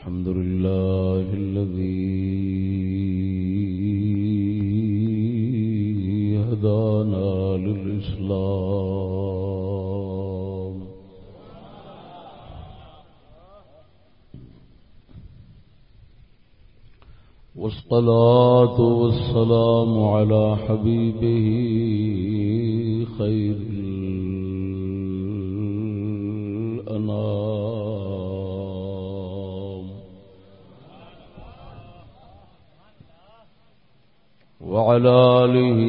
الحمد لله الذي هدانا للإسلام. والصلاة والسلام على حبيبه خير وعلى آله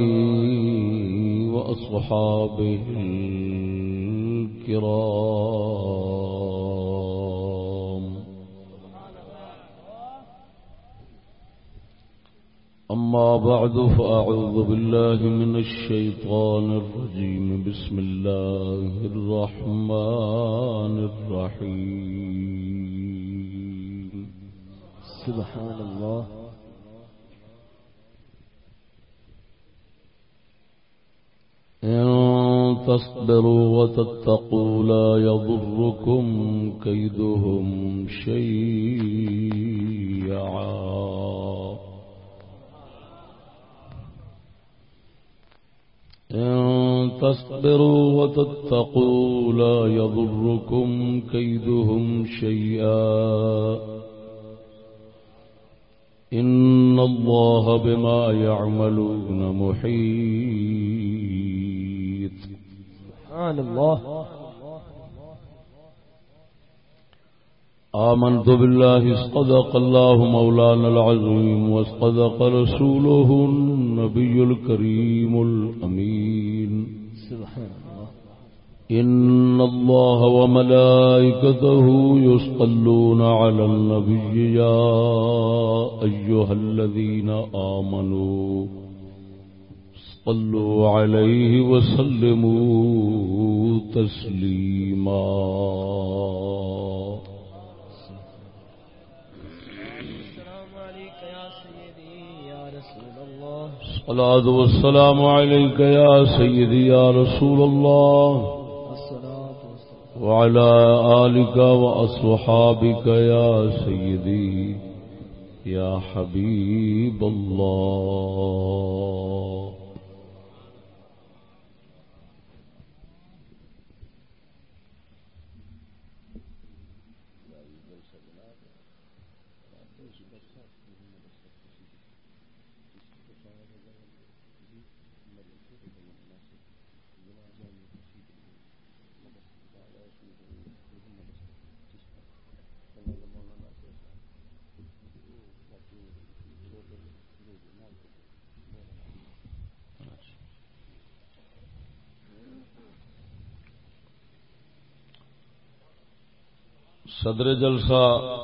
وأصحابه الكرام. أما بعد فأعوذ بالله من الشيطان الرجيم. بسم الله الرحمن الرحيم. سبحان الله إن تصبروا وتتقوا لا يضركم كيدهم شيئا. إن تصبروا وتتقوا لا يضركم كيدهم شيئا. إن الله بما يعملون محيط. سبحان الله آمنت بالله صدق الله مولانا العظيم وصدق رسوله النبي الكريم الأمين سبحان الله إن الله وملائكته يصلون على النبي يا أيها الذين آمنوا صلوا عليه وسلموا تسليما. الصلاة والسلام عليك يا سيدي يا رسول الله. وعلى آلك وأصحابك يا سيدي يا حبيب الله. صدر جلسہ۔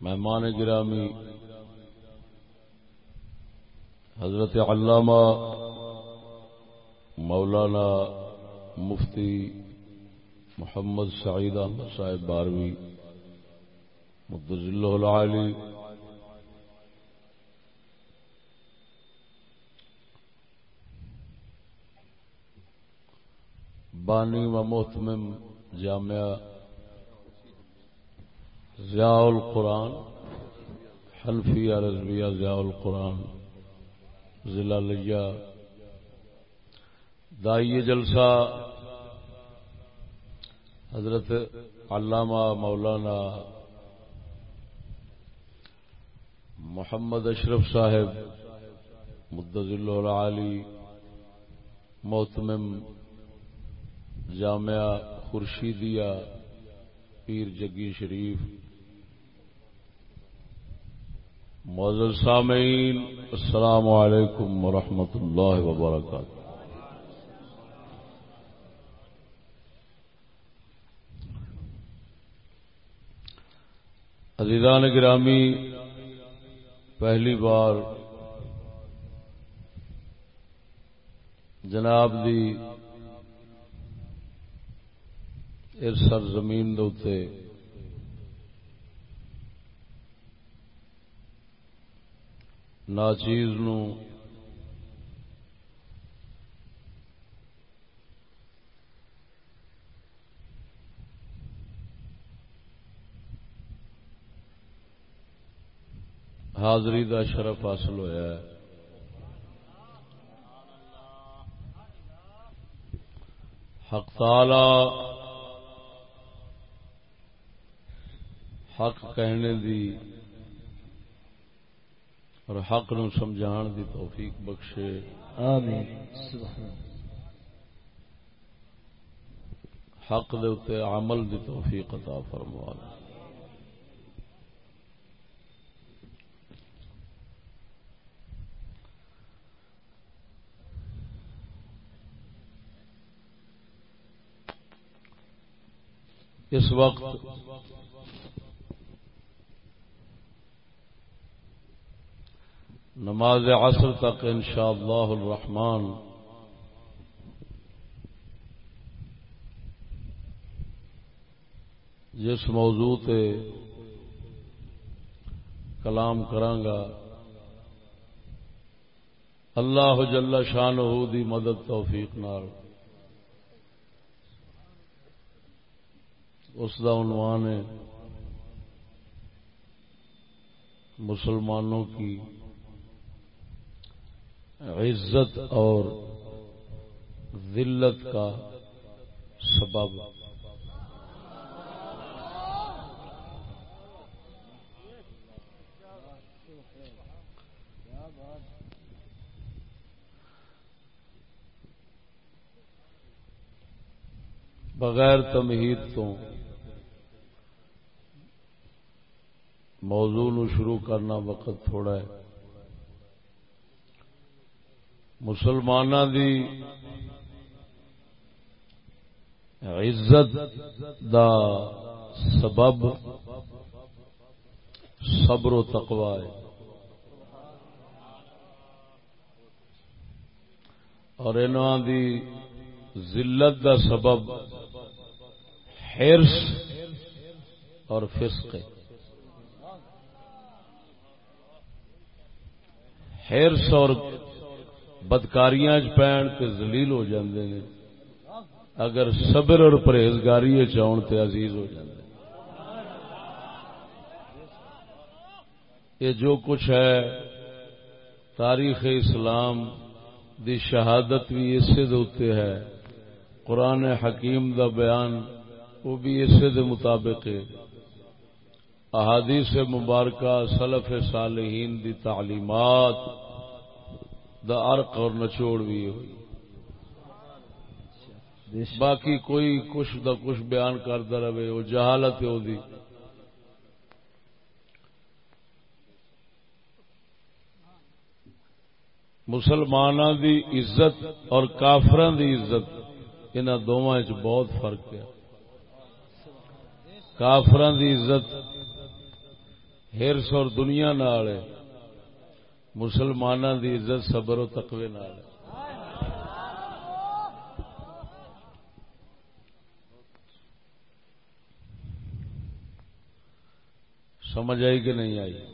مہمان گرامی۔ حضرت علامہ مولانا مفتی محمد سعید احمد صاحب باروی مدض العالی۔ بانی و محتمم جامعہ ضیاء القرآن، حنفیہ، رضویہ ضیاء القرآن، ضلع لیا دائی جلسہ حضرت علامہ مولانا محمد اشرف صاحب مدض العالی، محتمم جامعہ خورشیدیہ، پیر جگی شریف، معزز سامعین، السلام علیکم ورحمۃ اللہ وبرکاتہ۔ عزیزان گرامی، پہلی بار جناب دی اس سرزمین دے ناچیز نو حاضری دا شرف حاصل ہویا ہے۔ حق تعالی حق کہنے دی اور حق نو سمجھان دی توفیق بخشے۔ آمین۔ سبحان حق دے اتے عمل دی توفیق عطا فرما اس وقت نماز عصر تک انشاءاللہ الرحمن جس موضوع تے کلام کرانگا، اللہ جل شان دی مدد توفیق نال۔ اس کا عنوان ہے مسلمانوں کی عزت اور ذلت کا سبب۔ بغیر تمہید تو موضوع نو شروع کرنا وقت تھوڑا ہے۔ مسلمان دی عزت دا سبب صبر و تقوی ہے۔ اور انہوں دی ذلت دا سبب حرص اور فسق ہے۔ حرص اور بدکاریاں پین تے ذلیل ہو جاندے نے۔ اگر صبر اور پرہیزگاری چاؤن تے عزیز ہو جاندے۔ یہ جو کچھ ہے، تاریخ اسلام دی شہادت بھی اسے دے ہے۔ قرآن حکیم دا بیان وہ بھی اسے دے مطابق ہے احادیث مبارکہ، سلف صالحین دی تعلیمات۔ دا عرق اور نچوڑ بھی ہوئی۔ باقی کوئی کچھ دا کچھ بیان کرتا رہے، وہ جہالت ہے دی مسلمانوں دی عزت اور کافران دی عزت ان دونوں بہت فرق ہے۔ کافران دی عزت ہرس اور دنیا نال ہے۔ مسلمانوں دی عزت، صبر و تقوی نال۔ سمجھ آئی کہ نہیں آئی؟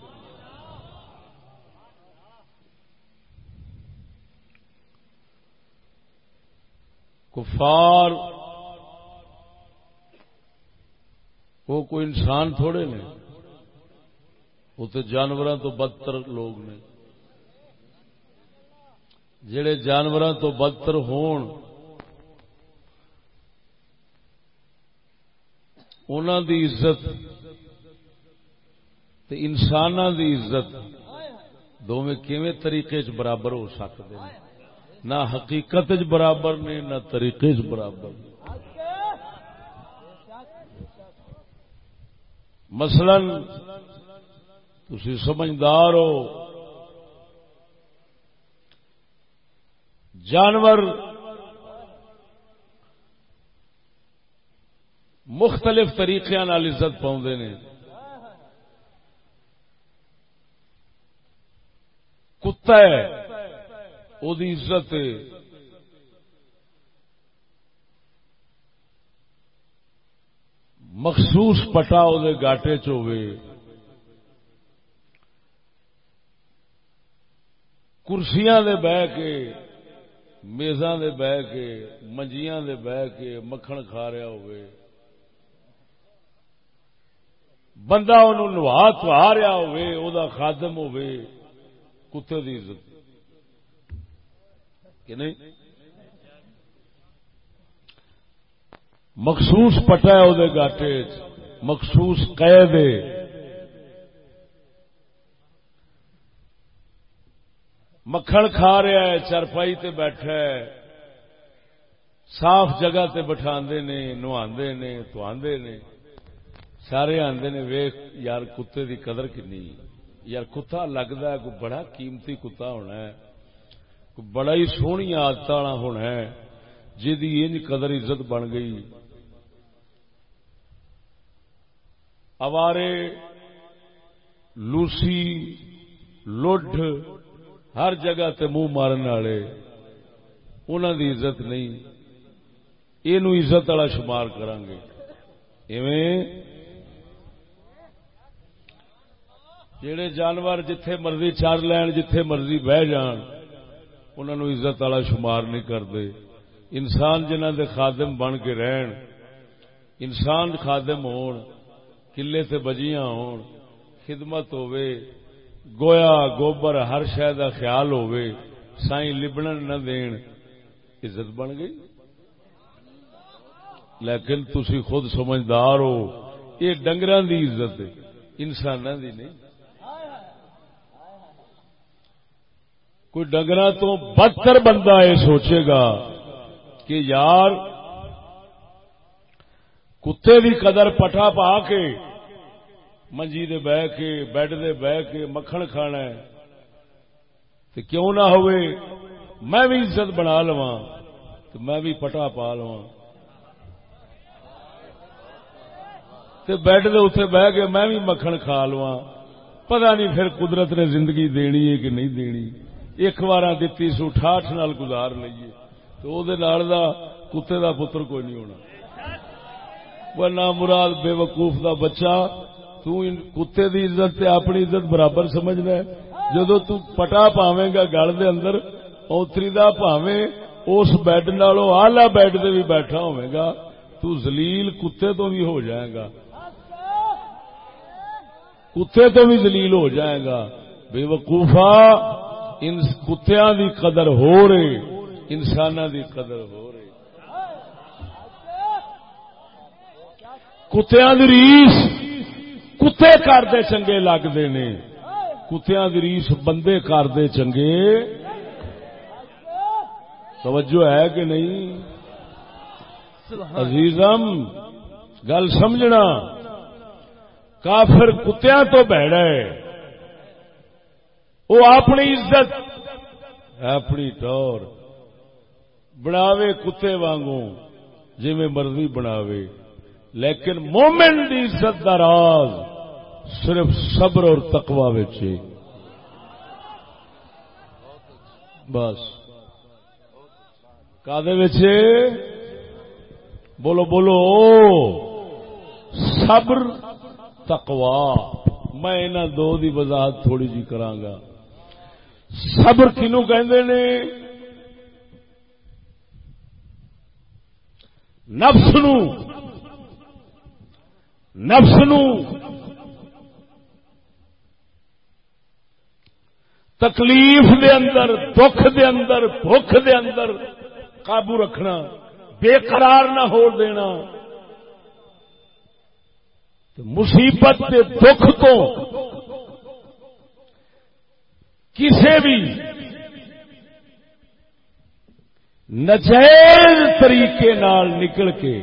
کفار، وہ کوئی انسان تھوڑے نے؟ وہ تو جانوروں تو بدتر لوگ نے۔ جڑے جانوروں تو بدتر ہون انہوں دی عزت تے انسانوں دی عزت دونوں کیویں طریقے چ برابر ہو سکتے ہیں نہ حقیقت چ برابر نے، نہ طریقے چ برابر۔ مثلا تھی سمجھدار ہو جانور مختلف طریقے عزت پاؤں نے۔ کتا ہے وہ عزت مخصوص پٹا وہ گاٹے چوے کرسیاں دے بہ کے میزاں دے بہ کے، منجیاں دے بہ کے مکھن کھا رہا ہوئے۔ بندہ انہوں نوا توا رہا ہوئے، او دا خادم ہوئے، کتے دی عزت۔ کہ نہیں؟ مخصوص پٹا ہے وہ گاٹے مخصوص قید ہے مکھن کھا رہا ہے، چرپائی تے بیٹھا ہے۔ صاف جگہ تے بٹھا نے نوا نے تو نے۔ سارے آدھے نے ویخ یار کتے دی قدر کنی۔ یار کتا لگتا ہے، کوئی بڑا قیمتی کتا ہونا ہے۔ کوئی بڑا ہی سونی آدت والا ہونا ہے جی انج قدر عزت بن گئی۔ اوارے لوسی لڈ ہر جگہ تے منہ مارن والے انہوں دی عزت نہیں۔ یہ عزت والا شمار کریں گے جڑے جانور جتھے مرضی چار لین، جتھے مرضی بہ جان انہوں عزت والا شمار نہیں کرتے۔ انسان جنہ دے خادم بن کے رہن، انسان خادم ہون کلے تے بجیاں ہون، خدمت ہوئے گویا گوبر ہر شہ کا خیال ہوئے سائیں لبن نہ دین، عزت بن گئی۔ لیکن تسی خود سمجھدار ہو، یہ ڈنگر دی عزت انسان دی نہیں۔ کوئی ڈنگر تو بدتر بندہ یہ سوچے گا کہ یار، کتے کی قدر پٹا پا کے منجی دے بہ کے، بیڈ دے بہ کے مکھن کھانا ہے۔ تو کیوں نہ ہوئے؟ میں بھی عزت بنا لوا تو میں بھی پٹا پا لوا بیڈ دے اتنے بہ کے میں بھی مکھن کھا لوا پتا نہیں پھر قدرت نے زندگی دینی ہے کہ نہیں دینی۔ ایک بار دتی سو ٹھاٹ نال گزار لیے تو وہ کتے دا پتر کوئی نہیں ہونا۔ وہ نہ مراد بے وقوف دا بچہ کتے دی عزت تے اپنی عزت برابر سمجھنا ہے۔ جدو پٹا پاوے گا گل دے اندر، اوتری دا پاوے اس بیڈ نالوں آلہ بیڈ دے بھی بیٹھا ہوئے گا تو زلیل کتے تو بھی ہو جائے گا کتے تو بھی زلیل ہو جائے گا بے وقوفا ان کتیاں دی قدر ہو رہی انسان دی قدر ہو رہی کتیاں دی ریس کتے کرتے چنگے لگتے نے۔ کتیا ریس بندے کرتے چنگے۔ توجہ ہے کہ نہیں؟ عزیزم گل سمجھنا۔ کافر کتیا تو بہڑا ہے۔ وہ اپنی عزت اپنی ٹور بناوے کتے وانگوں جی مرضی بناوے۔ لیکن مومن دی عزت دا راز صرف صبر اور تقوا بس۔ کا بولو بولو۔ صبر تقوا میں انہوں دو دی وضاحت تھوڑی جی کرانگا صبر کنو کہندے نے؟ نفس نو نفس نو تکلیف دے اندر، دکھ دے اندر، بھوک دے اندر قابو رکھنا، بے قرار نہ ہو دینا۔ مصیبت کے دکھ تو کسی بھی نجائز طریقے نال نکل کے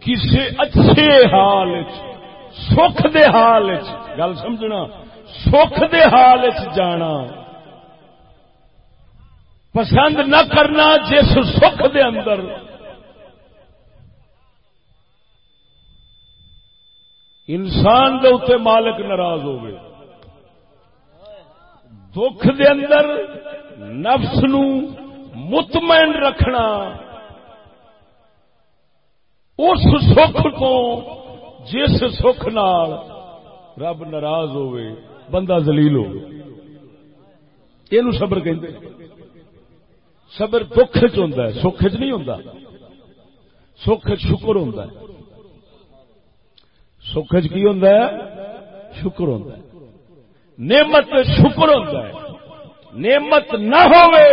کسی اچھے حال سکھ دے حال گل سمجھنا سکھ دے حال جانا۔ پسند نہ کرنا جس سکھ دے اندر۔ انسان دے اتنے مالک ناراض ہوئے دکھ دے اندر نفس نو مطمئن رکھنا۔ اس سکھ کو جس سکھ نال رب ناراض ہوئے بندہ زلیل ہو یہ سبر کہ سبر دکھ چ سکھ چ نہیں ہوں سکھ شکر ہوں سکھ چ کی ہوں شکر ہوتا نعمت شکر ہوتا ہے۔ نعمت نہ ہوئے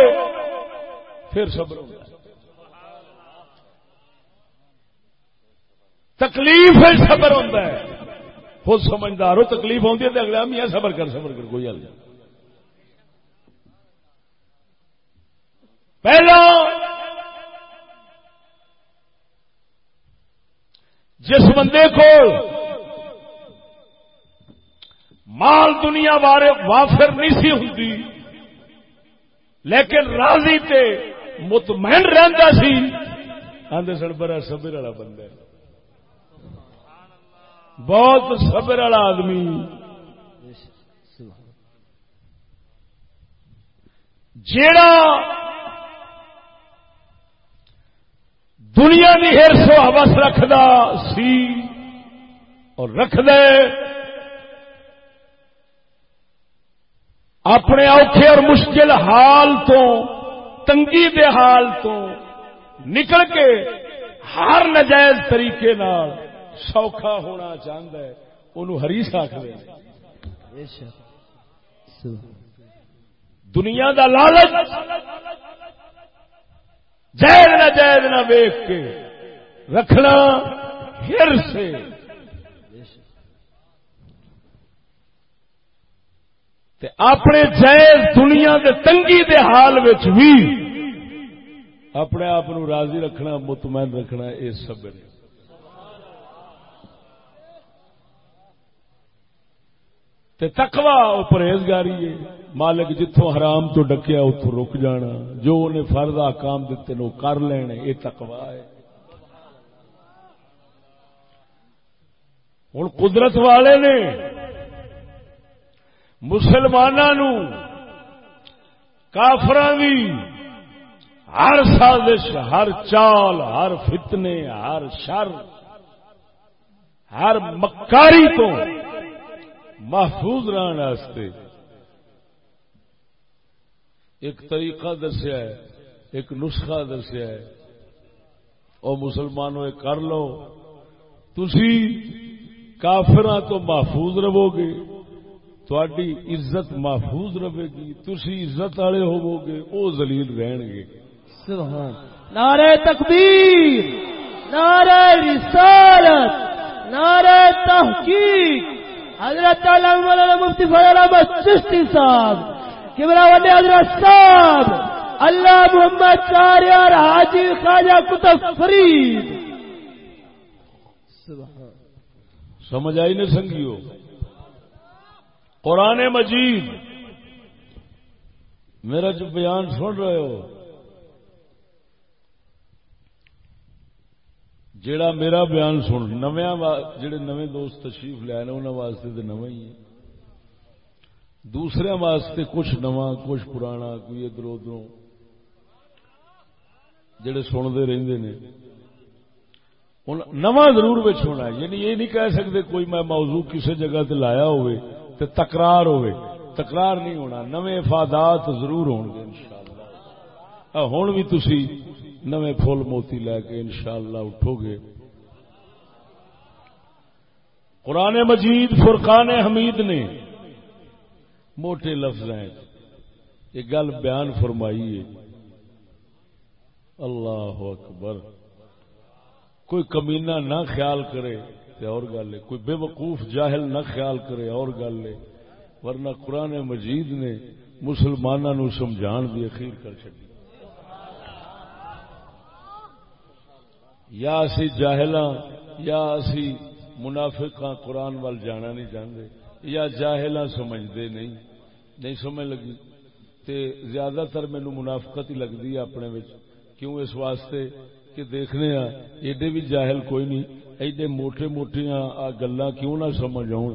پھر صبر ہوتا تکلیف صبر ہوتا ہے۔ خود سمجھدار ہو، تکلیف ہوتی ہے تو اگلا میاں صبر کر صبر کر، کوئی حل نہیں۔ پہلا، جس بندے کو مال دنیا بارے وافر نہیں سی ہوں لیکن راضی تے مطمئن رہتا سی آدھے سن بڑا صبر والا بندہ بہت صبر والا آدمی۔ جیڑا دنیا کی ہرسو ہوس رکھدا سی اور رکھ دے اپنے اوکھے اور مشکل حال تو، تنگی دے حال تو نکل کے ہر نجائز طریقے نال سوکھا ہونا چاہتا ہے، انہوں ہریس آخر دنیا دا لالچ جائز نہ جائز نہ ویخ کے رکھنا ہر سے۔ تے اپنے جائز دنیا دے تنگی دے حال بھی اپنے آپ راضی رکھنا، مطمئن رکھنا، یہ سب نے تکوا پرہیزگاری ہے۔ مالک جتوں حرام تو ڈکیا اتوں رک جانا۔ جو انہیں فرد کام دیتے نو کر لینے یہ تکوا ہے۔ ہوں قدرت والے نے مسلمانوں کافر ہر سازش، ہر چال، ہر فتنے، ہر شر، ہر مکاری تو محفوظ رہنے ایک طریقہ دسیا ہے، ایک نسخہ دسیا ہے۔ اور مسلمانوں کر لو۔ تھی کافر تو محفوظ رہو گے تھوڑی عزت محفوظ رہے گی۔ تھی عزت والے ہوو گے وہ زلیل رہن گے۔ نعرہ تکبیر، نعرہ رسالت، نعرہ تحقیق۔ حضرت مولانا مفتی فضل احمد چشتی صاحب کمرا وڈے حضرت صاحب، اللہ محمد چاریار حاجی خواجہ کتب فرید۔ سمجھ آئی نہیں سنگیو؟ قرآن مجید۔ میرا جو بیان سن رہے ہو جیڑا میرا بیان سن نویا جڑے نویں دوست تشریف لیا انہوں واسطے تو نو ہی ہے۔ دوسرے واسطے کچھ نواں، کچھ پرانا، کوئی ادھر ادھر۔ جڑے سنتے رہتے نے۔ نواں ضرور بچ ہونا ہے۔ یعنی یہ نہیں کہہ سکتے کوئی میں موضوع کسی جگہ تے لایا ہوئے تے تکرار ہوئے۔ تکرار نہیں ہونا نویں افادات ضرور ہون گے انشاءاللہ ہوں بھی تسی۔ نویں پھول موتی لے کے انشاءاللہ اٹھو گے۔ قرآن مجید فرقان حمید نے موٹے لفظ ہیں۔ یہ گل بیان فرمائی ہے۔ اللہ اکبر۔ کوئی کمینہ نہ خیال کرے تو اور گل ہے۔ کوئی بے وقوف جاہل نہ خیال کرے اور گل ہے۔ ورنہ قرآن مجید نے مسلمانوں سمجھان دی اخیر کر چکی یا اسی جاہلاں، یا اسی منافقاں قرآن وال جانا نہیں چاہتے یا جاہلاں سمجھتے نہیں نہیں سمجھ لگی، تے زیادہ تر مینو منافقت ہی لگتی ہے اپنے وچ۔ کیوں اس واسطے کہ دیکھنے ہاں ایڈے بھی جاہل کوئی نہیں، ایڈے موٹے موٹیاں گلا کیوں نہ سمجھ آن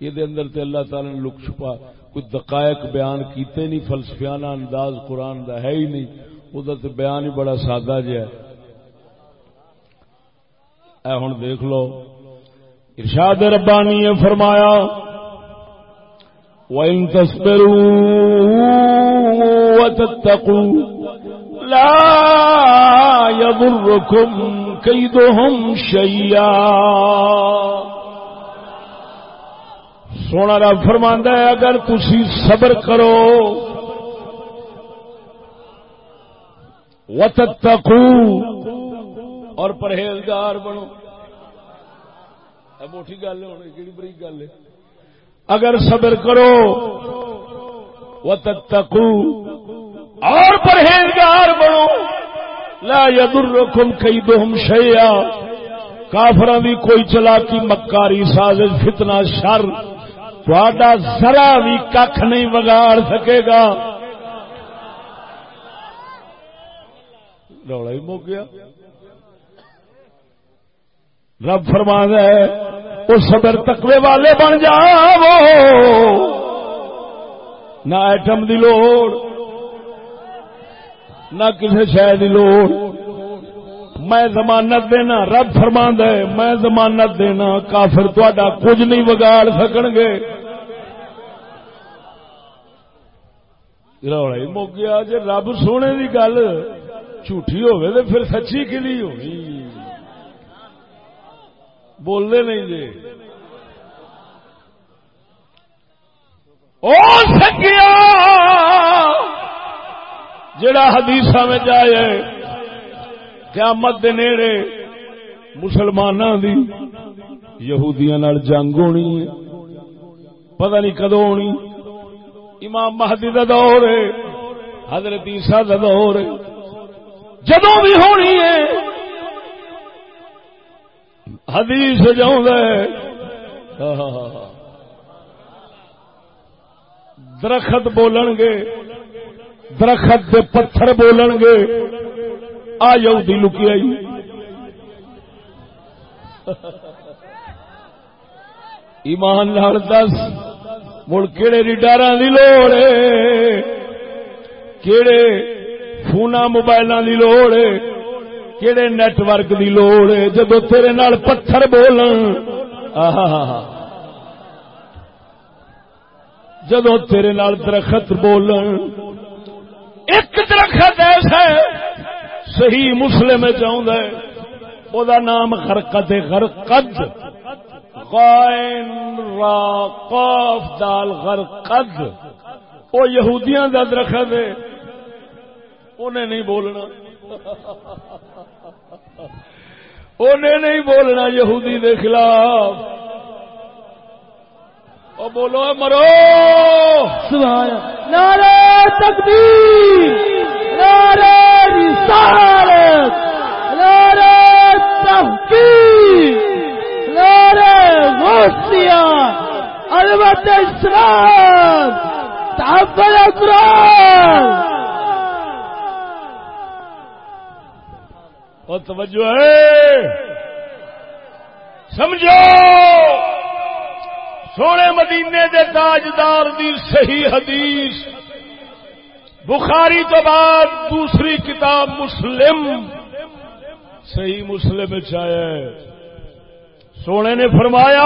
یہ اندر تے اللہ تعالی نے لک چھپا کوئی دقائق بیان کیتے نہیں، فلسفیانہ انداز قرآن دا ہے ہی نہیں وہ بیان ہی بڑا سادہ جہ ہے۔ اے ہوں دیکھ لو، ارشاد ربانی نے فرمایا، وَإِن تَصْبِرُوا وَتَتَّقُوا لَا يَضُرُّكُمْ كَيْدُهُمْ شَيْئًا۔ سونا رب فرماندا ہے، اگر تسی صبر کرو وتتقو اور پرہیزگار بنو۔ موٹی گل ہے کہڑی بڑی گل ہے۔ اگر صبر کرو وتتقو اور پرہیزگار بنو۔ لا یضرکم کیدہم شیئا۔ کافران دی کوئی چلاکی، مکاری، سازش، فتنہ، شر۔ تھوڑا ذرا بھی کھ نہیں بگاڑ سکے گا۔ رولا ہی مک گیا۔ رب فرما ہے وہ صبر تقوی والے بن جاؤ۔ نہ ایٹم دی لوڑ، نہ کسی شہ دی لوڑ۔ میں ضمانت دینا، رب فرما ہے میں ضمانت دینا، کافر تا کچھ نہیں بگاڑ سکن گے۔ روڑا ہی مک گیا جی رب سونے کی گل جھوٹھی ہوگی تو پھر سچی کلی ہوگی بولتے نہیں جی سکیا جڑا حدیث میں جائے قیامت دے نیڑے مسلمانوں دی، یہودیاں جنگ ہونی ہے، پتہ نہیں کدو ہونی۔ امام مہدی کا دور ہے، حضرت عیسیٰ کا دور ہے۔ جدو بھی ہونی ہے حدیث جاؤں درخت بولن گے، درخت دے پتھر بولن گے۔ آ یہودی لکی آئی۔ ایمان لال دس، مڑ کہڑے ریڈار کی لوڑ کہڑے فونا موبائل کی لوڑ کہڑے نیٹ ورک کی لوڑ ہے، جب تیرے نال پتھر بولن۔ جدو تیرے نال درخت بولن۔ ایک درخت ایسا ہے، صحیح مسلم چاہتا ہے۔ وہ نام غرقت غرقد۔ قائن را قاف، دال، غرقد۔ وہ یہودیاں دا درخت ہے۔ انہیں نہیں بولنا۔ انہیں نہیں بولنا یہودی دے خلاف۔ او بولو مرو۔ سبحان نعرہ تکبیر، نعرہ رسالت، نعرہ تحقیق، نعرہ غوثیہ علمت اسلام تحفظ اقرار اور توجہ ہے۔ سمجھو، سونے مدینے دے تاجدار دی صحیح حدیث۔ بخاری تو بعد دوسری کتاب مسلم۔ صحیح مسلم چاہے سونے نے فرمایا،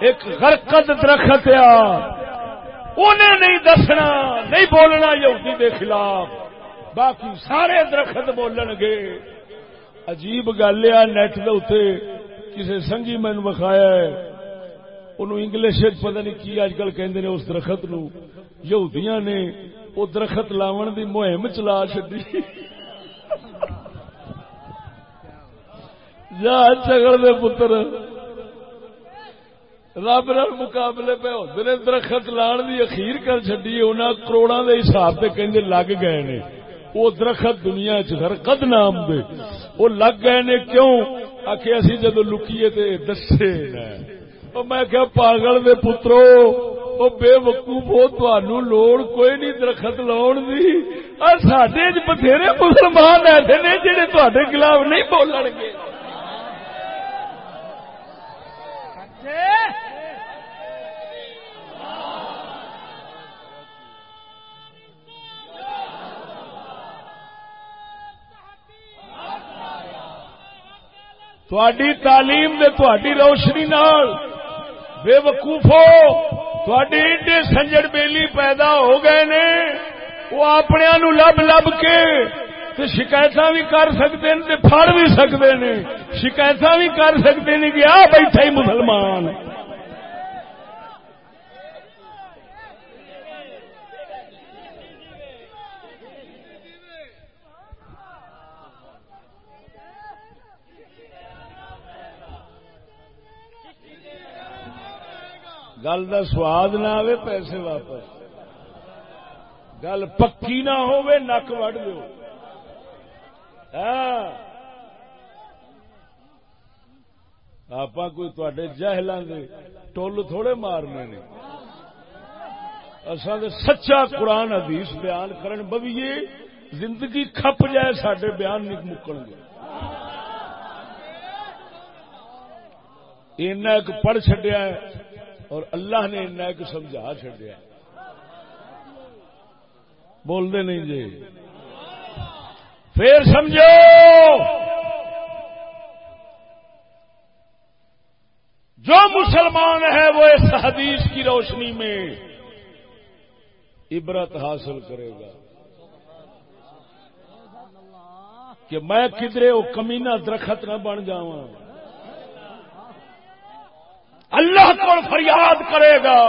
ایک غرقت درخت آ انہیں نہیں دسنا، نہیں بولنا یہودی دے خلاف۔ باقی سارے درخت بولن گے۔ عجیب گل ہے نیٹ دے کسی سنگھی مین وکھایا انگلش پتہ نہیں کی اج کل کہ اس درخت نو۔ یہودیاں نے وہ درخت لاون دی مہم چلا چڈی جا چگڑ دے پتر، رب نال مقابلے پہ ہوتے درخت لان دی اخیر کر چڈی انہیں کروڑا دے حساب سے کہ لگ گئے نے۔ وہ درخت دنیا چرکد نام دے۔ وہ لگ گئے نے کیوں؟ آخ اسی جدو لکیے تے دسے میں کیا پاگل دے پترو وہ بے وقوف ہو لوڑ کوئی نہیں درخت لاؤن دی۔ سڈے بتھیرے مسلمان ایسے نے جہے تے خلاف نہیں بولن گے۔ تھوڑی تعلیم دے تھوڑی روشنی نال بے وقوفو تھوڑی ایڈے سنجڑ بیلی پیدا ہو گئے نے، وہ اپنے نو لب لب کے شکایت بھی کر سکتے ہیں پڑ بھی سکتے ہیں شکایت بھی کر سکتے ہیں کہ آ بیٹھا ہی مسلمان۔ گل کا سواد نہ آئے پیسے واپس۔ گل پکی نہ ہوے نک وڈ دو ہاں۔ آپ کوئی تے جہلان دے ٹول تھوڑے مارنے نے۔ اصل سچا قرآن حدیث بیان کرن بویے، زندگی کھپ جائے سڈے بیان نہیں مکن گے ایک پڑھ چڈیا اور اللہ نے ایک سمجھا چڈیا بولتے نہیں جی۔ پھر سمجھو۔ جو مسلمان ہے وہ اس حدیث کی روشنی میں عبرت حاصل کرے گا۔ کہ میں کدرے وہ کمینہ درخت نہ بن جاؤں اللہ کو فریاد کرے گا۔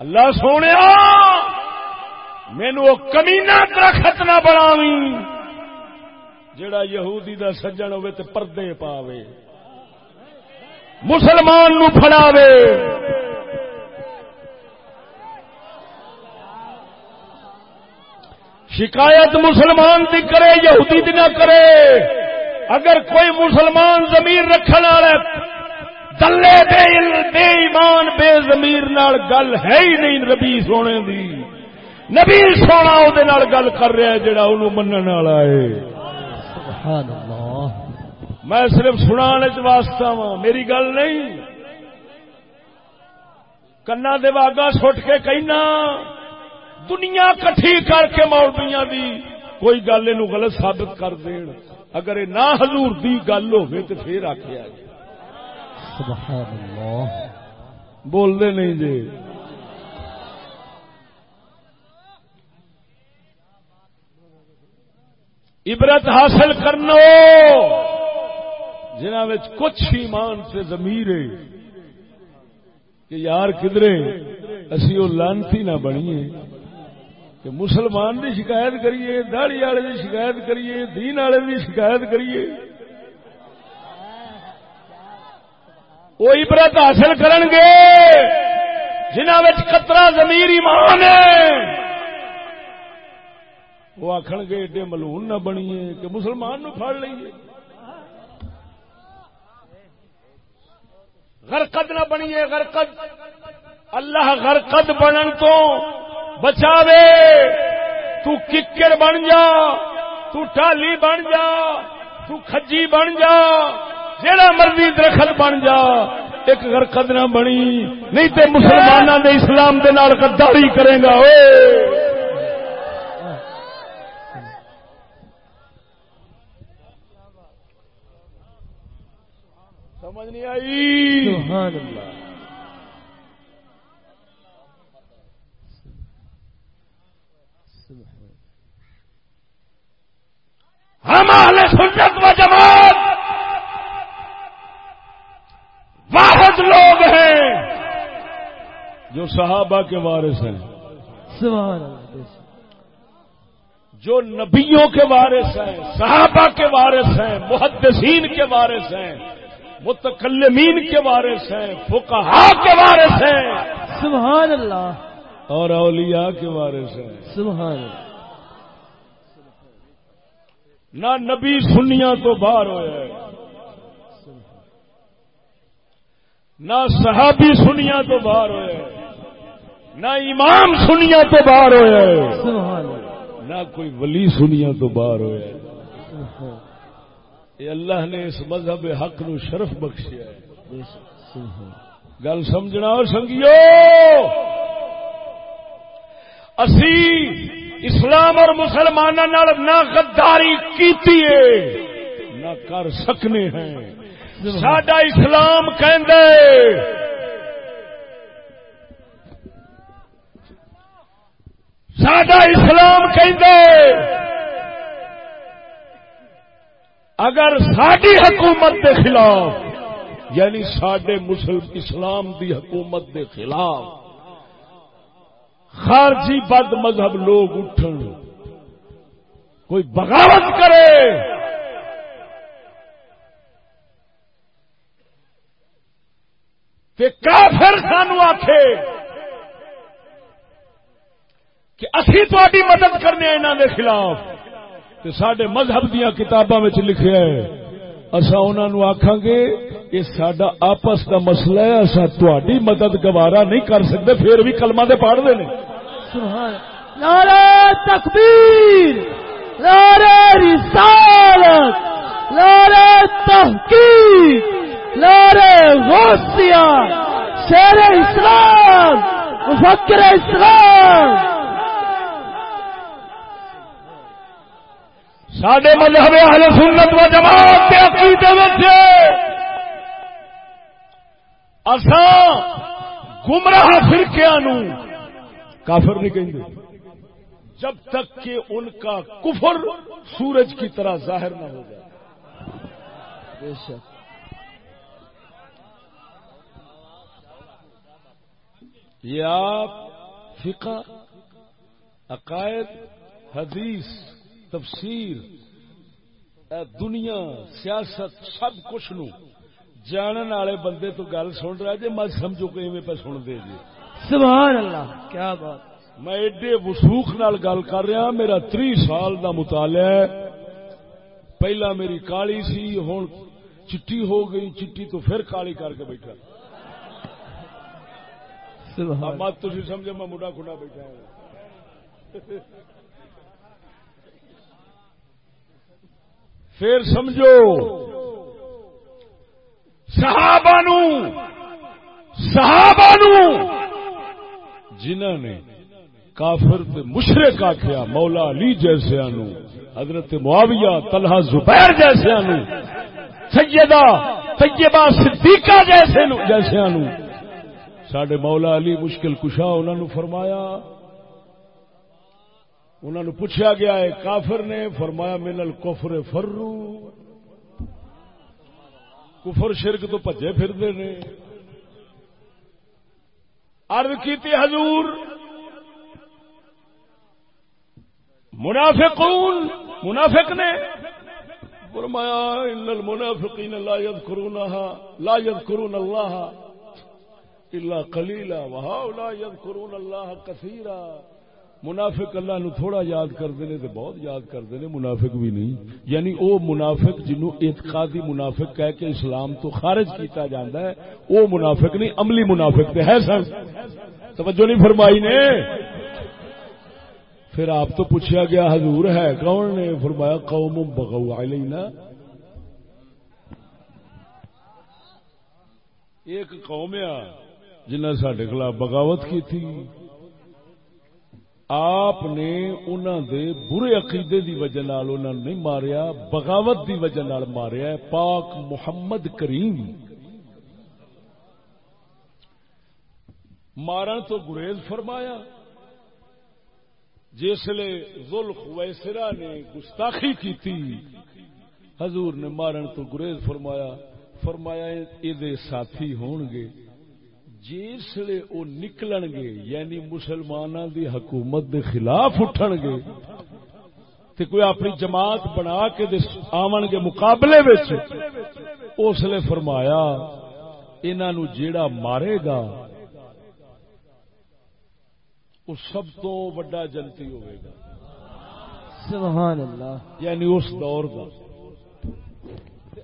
اللہ سونے مینو کمینا درخت نہ بناوی جڑا یہودی دا سجن ہوے تے پردے پاوے۔ مسلمان نو فڑاوے شکایت مسلمان دی کرے، یہودی دی نہ کرے۔ اگر کوئی مسلمان زمین رکھنے والا دلے بے بے ایمان بے زمیر نال گل ہے ہی نہیں نبی سونے دی۔ نبی سونا وہ گل کر رہا ہے جڑا انہوں منن والا ہے۔ سبحان اللہ۔ میں صرف سنا واسطہ وا میری گل نہیں۔ کنا دے واگا سٹ کے کہنا دنیا کٹھی کر کے مولویاں دی کوئی گل یہ غلط ثابت کر دین۔ اگر یہ نہ حضور دی گل ہوگی تو پھر آخیا جائے۔ سبحان اللہ۔ بولتے نہیں جی۔ عبرت حاصل کرنا جنہ کچھ ایمان سے ضمیر ہے کہ یار کدرے، اسی وہ لانتی نہ بنیے۔ کہ مسلمان کی شکایت کریے داڑی والے کی شکایت کریے، دین والے کی شکایت کریے۔ وہ عبرت حاصل کرن گے۔ جنہ قطرہ زمیر ایمان ہے۔ وہ آخر گے ایڈے ملون نہ بنیے کہ مسلمان نو پھڑ لیے غرقد نہ بنیے، غرقد۔ اللہ غرقد بنن تو بچاوے۔ تو ککر بن جا، تو ٹالی بن جا، تو کھجی بن جا۔ جیڑا مرضی درخت بن جا ایک غرقد نہ بنی نہیں تے مسلمانوں نے اسلام دے نال غداری کرے گا سمجھ نہیں آئی؟ سبحان اللہ۔ ہم اہل سنت و جماعت واحد لوگ ہیں جو صحابہ کے وارث ہیں۔ سبحان اللہ جو نبیوں کے وارث ہیں صحابہ کے وارث ہیں محدثین کے وارث ہیں متکلمین کے وارث ہیں فقہا کے وارث ہیں۔ سبحان اللہ۔ اور اولیاء کے وارث ہیں۔ سبحان اللہ۔ نہ نبی سنیا تو باہر ہوئے نہ صحابی سنیا تو باہر ہوئے نہ امام سنیا تو باہر ہوئے نہ کوئی ولی سنیا تو باہر یہ اللہ نے اس مذہب حق نو شرف بخشیا ہے۔ گل سمجھنا اور سنگیو۔ اسی اسلام اور مسلمانوں نہ غداری کیتی ہے نہ کر سکنے ہیں۔ سڈا اسلام سڈا اسلام اگر ساری حکومت کے خلاف یعنی سڈے مسلم اسلام دی حکومت کے خلاف، خارجی بد مذہب لوگ اٹھن، کوئی بغاوت کرے، تے کافر سانو آکھے کہ اسی تاری مدد کرنے انہوں دے خلاف۔ تے سڈے مذہب دیا کتاباں لکھے ہے اصا انہوں آخا گے، یہ سڈا آپس کا مسئلہ ہے اصا تاری مدد گوارا نہیں کر سکتے پھر بھی کلمہ دے پڑھ دے نعرہ تکبیر، نعرہ رسالت، نعرہ تحقیق، نعرہ غوثیہ شیر اسلام، مفکر اسلام۔ سڈے مذہب اہل سنت و جماعت کے عقیدے اساں گمراہ فرقیا کافر نہیں کہیں جب تک کہ ان کا کفر سورج کی طرح ظاہر نہ ہو جائے۔ بے شک۔ یہ آپ فقہ، عقائد، حدیث تفسیر دنیا سیاست سب کچھ نو۔ جانن والے بندے تو گل سن رہا جی میں سمجھو کہ پہ سن دے جی سبحان اللہ کیا بات۔ میں ایڈے وسوخ نال گل کر رہا میرا تری سال دا مطالعہ ہے۔ پہلا میری کالی سی ہوں چٹی ہو گئی چٹی تو پھر کالی کر کے بیٹھا۔ مت تھی سمجھے میں مڈا کھڈا بیٹھا ہوں۔ پھر سمجھو، صحابہ نو صحابہ نو جنہ نے کافر مشرق آخیا مولا علی جیسے نو، حضرت معاویہ، طلحہ زبیر جیسے نو، سیدہ، طیبہ صدیقہ جیسے نو جیسے نو سڈے مولا علی مشکل کشا انہوں نے فرمایا انہوں نے پوچھا گیا ہے، کافر نے فرمایا ملل کفر فرو۔ کفر شرک تو پجے پھرتے نے۔ ارد کی حضور، منافقون، منافق نے فرمایا، ان المنافقین لا يذكرونها لا يذكرون الله الا قليلا وهؤلاء يذكرون الله كثيرا منافق اللہ نو تھوڑا یاد کرتے ہیں تو بہت یاد کرتے ہیں، منافق بھی نہیں۔ یعنی او منافق جنو اعتقادی منافق کہہ کے اسلام تو خارج کیتا جاتا ہے او منافق نہیں، عملی منافق تے ہے سن۔ توجہ نہیں فرمائی نے؟ پھر آپ تو پوچھا گیا، حضور ہے کون نے؟ فرمایا، قوم بغو علینا۔ ایک قوم جنہیں سڈے خلاف بغاوت کی تھی آپ نے انہوں دے برے عقیدے دی وجہ نال انہوں نے نہیں ماریا، بغاوت دی وجہ نال ماریا پاک محمد کریم۔ مارن تو گریز فرمایا۔ جسے ذوالخ ویسرا نے گستاخی کی تھی حضور نے مارن تو گریز فرمایا۔ فرمایا یہ ساتھی ہون گے جسے وہ نکلن گے یعنی مسلمانوں دی حکومت دے خلاف اٹھن گے تے کوئی اپنی جماعت بنا کے آون گے مقابلے اس لیے فرمایا انہوں جیڑا مارے گا وہ سب تو وڈا جنتی ہوئے گا۔ سبحان اللہ۔ یعنی اس دور کا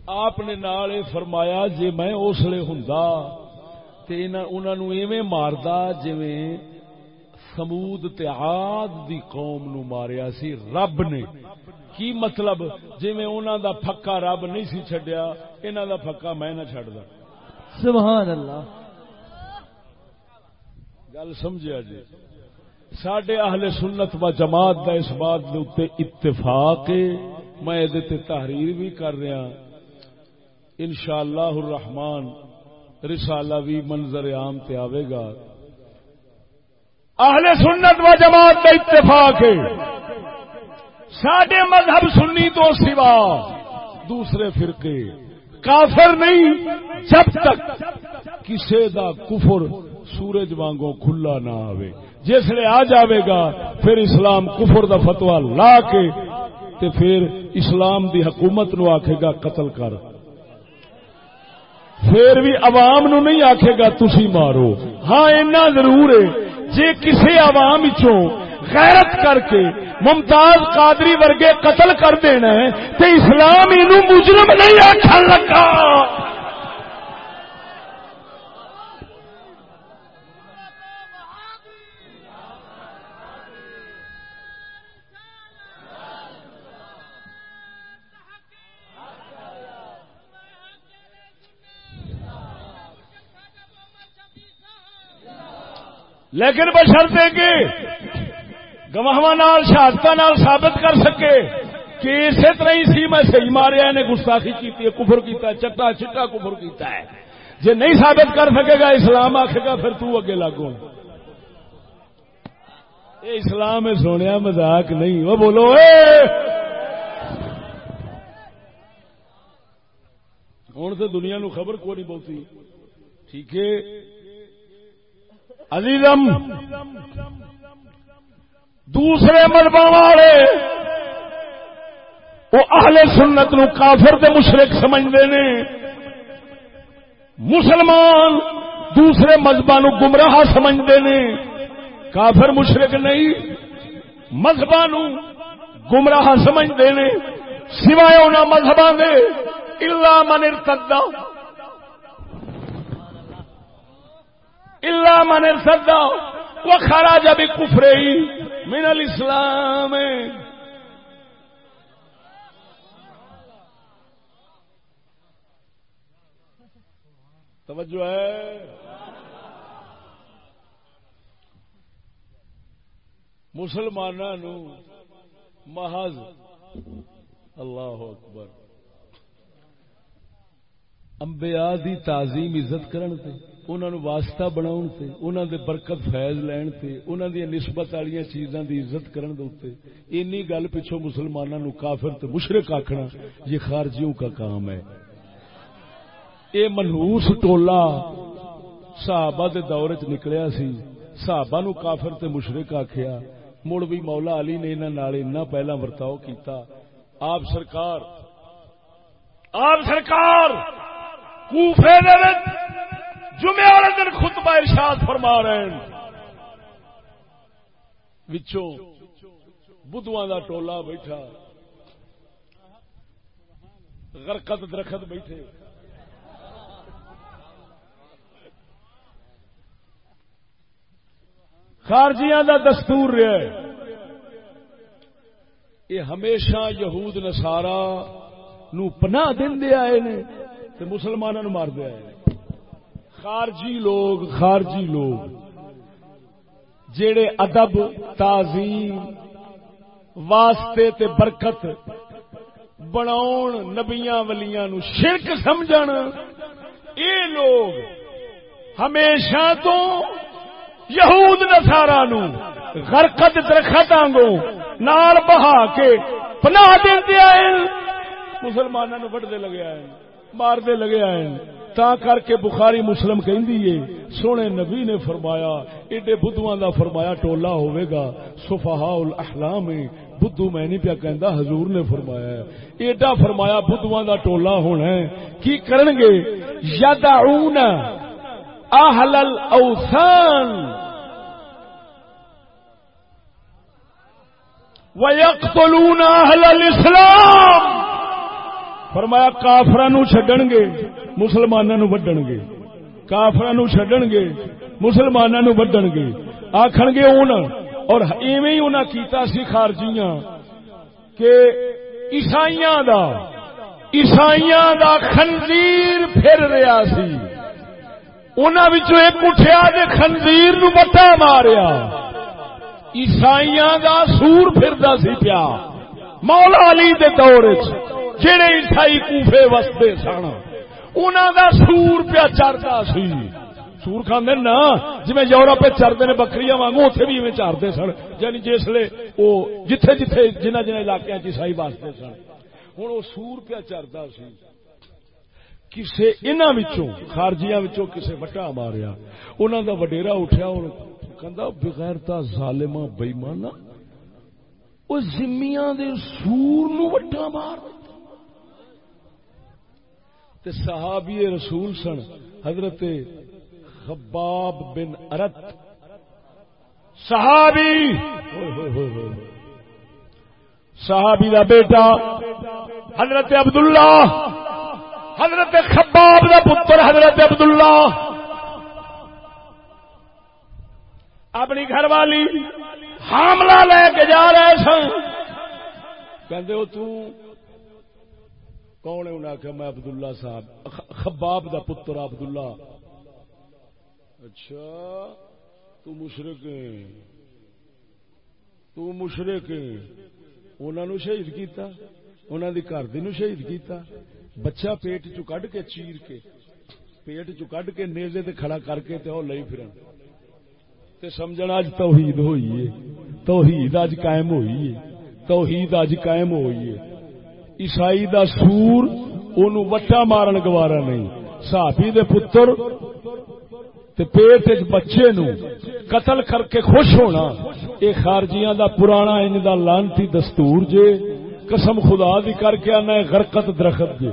آپ نے نال فرمایا جی میں اس لیے ہوں ایویں ماردا جی سمود عاد دی قوم نو ماریا سی رب نے۔ کی مطلب؟ جی دا پکا رب نہیں سی چڈیا انہوں دا پکا میں نہ چڈ سبحان اللہ۔ گل سمجھا جی؟ سڈے اہل سنت و جماعت دا اس بات دے اتفاق میں یہ تحریر بھی کر رہا ان شاء اللہ الرحمان رسالہ بھی منظر عام تے آوے گا۔ اہل سنت و جماعت کا اتفاق ہے۔ سڈے مذہب سنی تو سوا دوسرے فرقے۔ کافر نہیں، جب تک کسی دا کفر سورج وانگوں کھلا نہ آوے۔ جسے آ جاوے گا، پھر اسلام کفر دا فتوا لا کے پھر اسلام دی حکومت نو آکھے گا، قتل کر۔ پھر بھی عوام نو نہیں آکھے گا تسی مارو۔ ہاں اینا ضرور ہے۔ جے کسے عوام چوں غیرت کر کے ممتاز قادری ورگے قتل کر دینا ہے تو اسلام انو مجرم نہیں آخر لگا۔ لیکن بشر دیں گے گواہ شہادت ثابت کر سکے کہ اسی طرح ہی سی میں صحیح ماریا نے گستاخی کی کفر کیتا ہے، چٹا چٹا کفر کیتا ہے۔ جی نہیں ثابت کر سکے گا، اسلام آخے گا، پھر تو اگے لاگو۔ یہ اسلام ہے سونے مزاق نہیں۔ وہ بولو، اے! ہوں تو دنیا نو خبر کو نہیں بولتی۔ ٹھیک ہے؟ عزیزم، دوسرے ملبا والے، وہ اہل سنت نو کافر دے مشرق سمجھتے نے۔ مسلمان دوسرے مذہب نو گمراہ سمجھتے نے۔ کافر مشرق نہیں مذہب نو گمراہ سمجھتے نے۔ سوائے انہوں مذہب دے، الا من ارتدا الا من ارتدا وہ خرا جب کفرے ہی من الاسلام. توجہ ہے؟ مسلمانوں محض اللہ اکبر. انبیاء دی تعظیم عزت کرن تے انہوں نے واسطہ بناؤن تے انہوں دے برکت فیض لین تے انہوں دی نسبت والی چیزاں دی عزت کرن دے اینی گل پچھو مسلمانوں نو کافر تے مشرک آکھنا، یہ خارجیوں کا کام ہے۔ اے منحوس ٹولا صحابہ دے دور چ نکلیا سی، صحابہ نو کافر تے مشرک آکھیا۔ مڑ بھی مولا علی نے انہاں نال اتنا پہلا ورتاؤ کیتا۔ آپ سرکار آپ سرکار کوفے دے جمعے والے دن خطبہ ارشاد فرما رہے ہیں۔ وچوں بدھواں دا ٹولا بیٹھا۔ غرقت درخت بیٹھے۔ خارجیاں دا دستور رہا ہے۔ یہ ہمیشہ یہود نسارا نو پناہ دن دے آئے نے تے مسلمانوں مار دے آئے خارجی لوگ خارجی لوگ۔ جڑے ادب، تعظیم، واسطے تے برکت بناؤ نبیاں ولیاں نو شرک سمجھن، اے لوگ ہمیشہ تو یہود نسارا نو غرقت درخت آنگو نال بہا کے پناہ دے آئے۔ مسلمانوں نو بڑھتے لگے آئے مارتے لگے آئے۔ تا کر کے بخاری مسلم کہندی سونے نبی نے فرمایا، ایڈے بدھواں دا فرمایا ٹولا ہوئے گا صفحاء الاحلام بدھو میں نہیں پیا کہندا، حضور نے فرمایا ایڈا فرمایا بدھواں دا ٹولا ہونا ہے، کی کرن گے؟ یدعون اہل الاوثان۔ ويقتلون اهل الاسلام۔ فرمایا کافران چڈن گے مسلمانوں وڈن گے کافران چڈن گے مسلمانوں وڈن گے آخر گے اون، اور ایویں انہاں کیتا سی خارجیاں کہ عیسائیاں دا عیسائیاں دا خنزیر پھر رہا سی۔ انہاں وچوں ایک اٹھیا تے خنزیر نو بٹا ماریا۔ عیسائیاں دا سور پھردا سی پیا۔ مولا علی دے دور وچ۔ جڑے عیسائی کوفے وستے سن انہوں دا سور پیا چرتا سی۔ سور کھانے نا جی یورپ چرتے نے بکری واگو اتنے بھی چارتے سن۔ یعنی جسے وہ جتھے جتھے جنہ جنہ علاقے عیسائی واسطے سن۔ ہوں وہ سور پیا چرتا سی۔ کسے انہوں خارجیاں کسے وٹا ماریا۔ انہوں دا وڈیرا اٹھیا کہ بغیر تا ظالمہ بےمانا وہ زمیاں دے سور نو وٹا مار۔ تے صحابی رسول سن، حضرت خباب بن ارت صحابی! صحابی دا بیٹا، حضرت عبداللہ۔ حضرت خباب دا پتر، حضرت عبداللہ۔ اپنی گھر والی حاملہ لے کے جا رہے سن۔ کہ کون ہے انہیں آخیا میں عبداللہ صاحب؟ خباب دا پتر عبداللہ۔ اچھا تو مشرق تو مشرق انہوں شہید کیتا انہوں دی گھر دی شہید کیتا۔ بچہ پیٹ چ کڈ کے چیر کے، پیٹ چ کڈ کے نیزے تے کھڑا کر کے تے او لئی پھرن۔ تے سمجھنا اج توحید ہوئی ہے۔ توحید اج قائم ہوئی ہے۔ توحید اج قائم ہوئی ہے۔ عیسائی دا سور، اونوں وٹا مارن گوارا نہیں۔ صحابی دے پتر تے پیٹ بچے نو قتل کر کے خوش ہونا، اے خارجیاں دا پرانا ان دا لانتی دستور جے۔ قسم خدا دی کر کے آنا غرقت درخت جے۔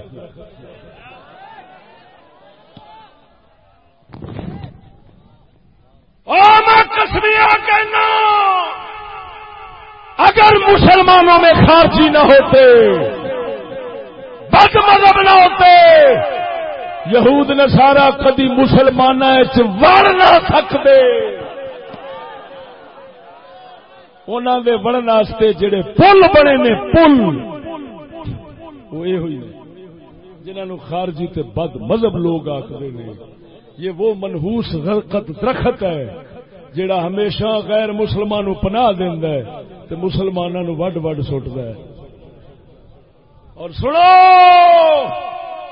میں کہنا، اگر مسلمانوں میں خارجی نہ ہوتے بد مذہب نہ ہوتے۔ یہود نے سارا کدی مسلمان وڑ نہ سکتے۔ انہوں دے وڑن واسطے جڑے پل بنے نے پل۔ وہ یہ ہوئی جنہوں نے خارجی تے بد مذہب لوگ آخر نے، یہ وہ منہوس غرقت درخت ہے، جڑا ہمیشہ غیر مسلمان پناہ دینا ہے، تے مسلمانوں وڈ وڈ سٹتا ہے۔ اور سنو،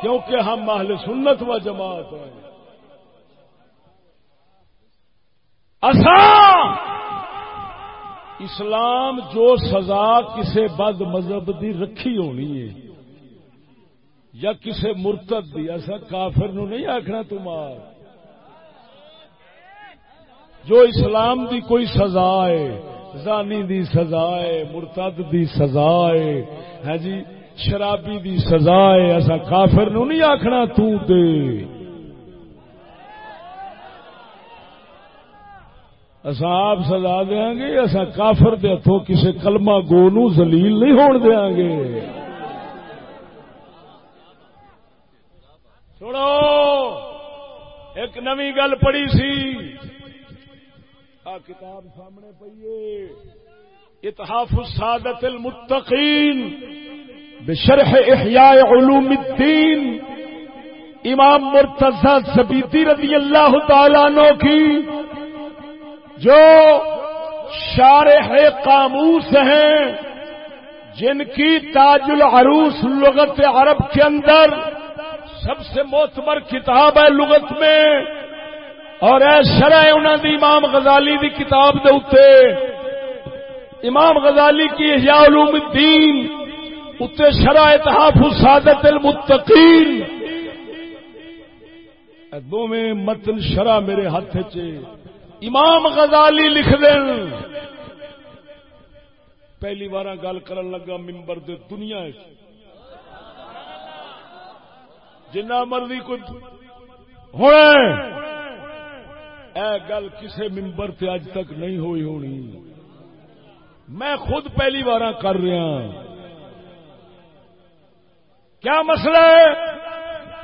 کیونکہ ہم اہل سنت و جماعت ہیں۔ اساں اسلام جو سزا کسے بد مذہب دی رکھی ہونی ہے، یا کسے مرتد دی ایسا کافر نو نہیں آخنا تمہار۔ جو اسلام دی کوئی سزا ہے، زانی دی سزا ہے، مرتد دی سزا ہے ہاں جی؟ شرابی دی سزا ہے، ایسا کافر نو نہیں آخنا تے اصا آپ سزا دیا گے اصا کافر دے ہاتھوں کسی کلمہ گو نو زلیل نہیں ہون دیا گے سنو، ایک نوی گل پڑی سی۔ آ کتاب سامنے پیے اتحاف السادت المتقین۔ بشرح احیاء علوم الدین، امام مرتضی زبیدی رضی اللہ تعالیٰ عنہ کی، جو شارح قاموس ہیں، جن کی تاج العروس لغت عرب کے اندر سب سے معتبر کتاب ہے لغت میں، اور اے شرح انہوں دی امام غزالی دی کتاب دے امام غزالی کی احیاء علوم الدین اتنے شرائط حافظ سادت المتقین۔ دو میں متن شرح میرے ہاتھ چ امام غزالی لکھ دین۔ پہلی بار گل کرن لگا ممبر دے دنیا جنا مرضی کوئی ہوئے۔ اے گل کسے ممبر تے اج تک نہیں ہوئی ہونی۔ میں خود پہلی بار کر رہا ہوں کیا مسئلہ ہے؟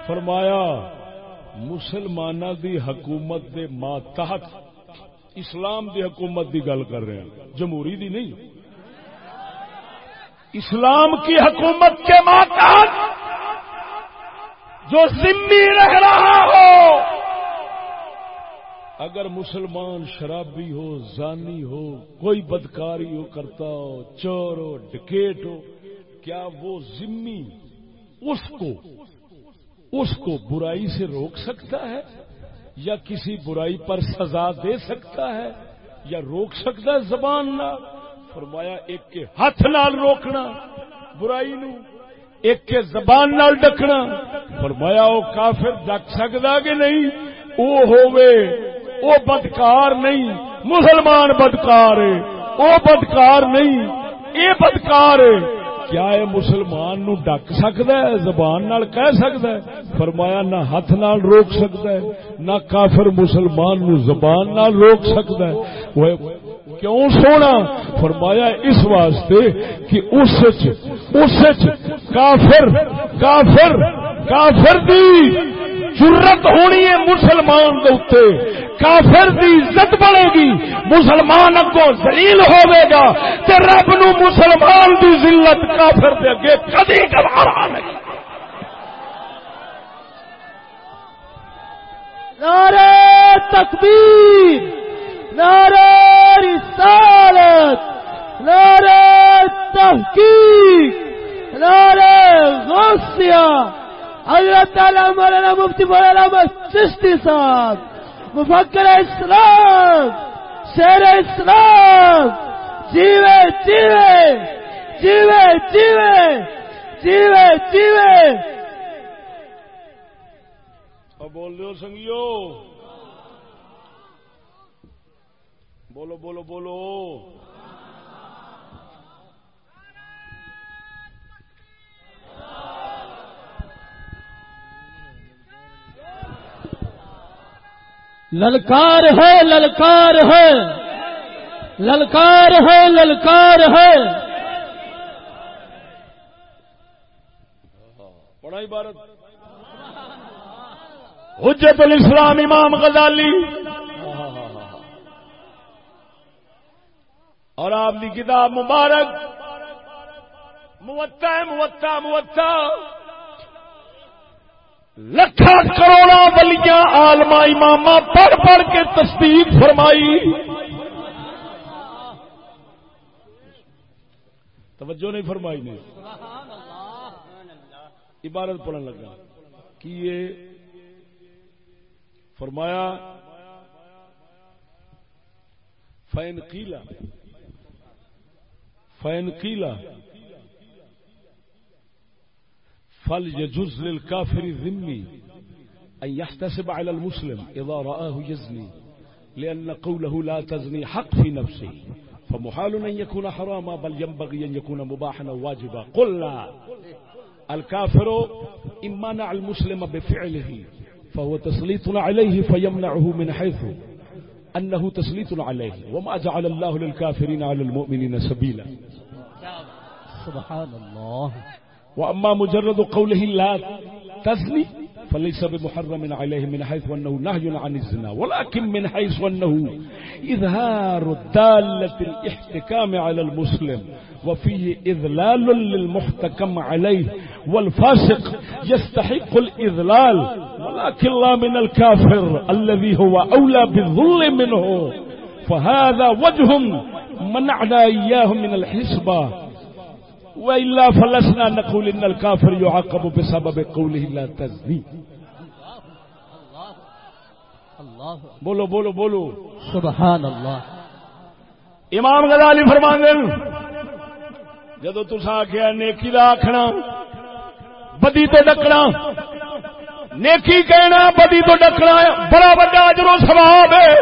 فرمایا مسلمان دی حکومت دے ماتحت اسلام دی حکومت دی گل کر رہے ہیں۔ جمہوری دی نہیں۔ اسلام کی حکومت کے ماتحت جو ذمہ رہ رہا ہو، اگر مسلمان شرابی ہو، زانی ہو، کوئی بدکاری ہو، کرتا ہو، چور ہو، ڈکیٹ ہو، کیا وہ ذمہ اس کو اس کو برائی سے روک سکتا ہے یا کسی برائی پر سزا دے سکتا ہے یا روک سکتا ہے زبان نہ؟ فرمایا ایک کے ہاتھ نال روکنا، برائی نو ایک کے زبان نال ڈکنا۔ فرمایا وہ کافر ڈک سکتا کہ نہیں؟ وہ ہووے وہ بدکار نہیں۔ مسلمان بدکار ہے وہ بدکار نہیں۔ یہ بدکار ہے کیا یہ مسلمان نو ڈک سکتا ہے؟ زبان نال کہہ سکتا ہے؟ فرمایا نہ ہاتھ نال روک سکتا ہے، نہ کافر مسلمان نو زبان نال روک سکتا ہے۔ وہ کیوں سونا؟ فرمایا اس واسطے کہ اس اس کافر کافر کافر دی ضرورت ہونی ہے مسلمان دے کافر دی عزت بڑھے گی۔ مسلمان اگوں زلیل ہوے گا۔ تے رب نو مسلمان دی ذلت کافر دے اگے کدی گوارا نہیں۔ نعرہ تکبیر، نعرہ رسالت، نعرہ تحقیق، نعرہ غوثیہ۔ حضرت تعالیٰ مولانا مفتی مولانا چشتی صاحب، مفکر اسلام، شیر اسلام، جیوے جیوے جیوے جیوے جیوے جیوے۔ بول دو سنگیو۔ بولو بولو بولو۔ للکار ہے للکار ہے۔ للکار ہے للکار ہے۔ بڑا عبارت۔ حجت الاسلام امام غزالی۔ اور آپ کی کتاب مبارک۔ موتا موتا موتا لکھا کروڑا بلیاں آلما امام پڑھ پڑھ کے تصدیق فرمائی۔ توجہ نہیں فرمائی نے۔ عبارت پڑھنے لگا۔ کہ یہ فرمایا، فین قیلا فین قیلا فل يجوز للكافر الذمي أن يحتسب على المسلم إذا رآه يزني لأن قوله لا تزني حق في نفسه فمحال أن يكون حراما بل ينبغي أن يكون مباحا أو واجبا. قلنا الكافر إن منع المسلم بفعله فهو تسليط عليه فيمنعه من حيث أنه تسليط عليه. وما جعل الله للكافرين على المؤمنين سبيلا. سبحان الله. وأما مجرد قوله لا تزني فليس بمحرم عليه من حيث أنه نهي عن الزنا ولكن من حيث أنه إظهار الدالة الاحتكام على المسلم وفيه إذلال للمحتكم عليه والفاسق يستحق الإذلال ولكن لا من الكافر الذي هو أولى بالظلم منه فهذا وجه منعنا إياه من الحسبة. وإلا فلسنا نقول إن الكافر يعاقب بسبب قوله لا تزني. بولو بولو بولو. سبحان اللہ امام غزالی فرمان دین جدو تسا آخیا نیکی دا آخنا بدی تو ڈکنا نیکی کہنا بدی تو ڈکنا بڑا بڑا اجرو سواب ہے۔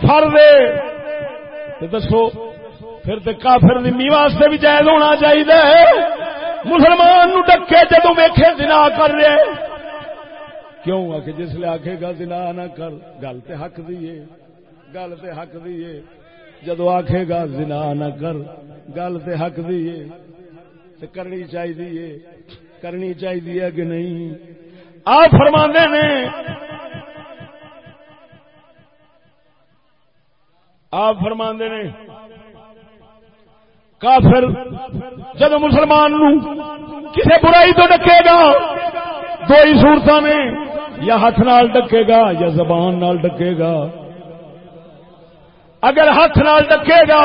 فرض ہے۔ دسو پھر تو کافر نمی واسطے بھی جائز ہونا چاہیے مسلمان نو ڈکے جدو ویخے دنا کر رہے کیوں آ کے جس لیے آخے گا دنا نہ کر؟ گل تے حق دیے گل تے حق دیے جدو آخے گا دنا نہ کر، گل تے حق دیے تے کرنی چاہیے کرنی چاہیے کہ نہیں؟ آپ فرما نے، آپ فرما نے کافر جب مسلمان نو کسی برائی تو ڈکے گا، دو ہی صورت نے، یا ہاتھ نال ڈکے گا، یا زبان نال ڈکے گا۔ اگر ہاتھ نال ڈکے گا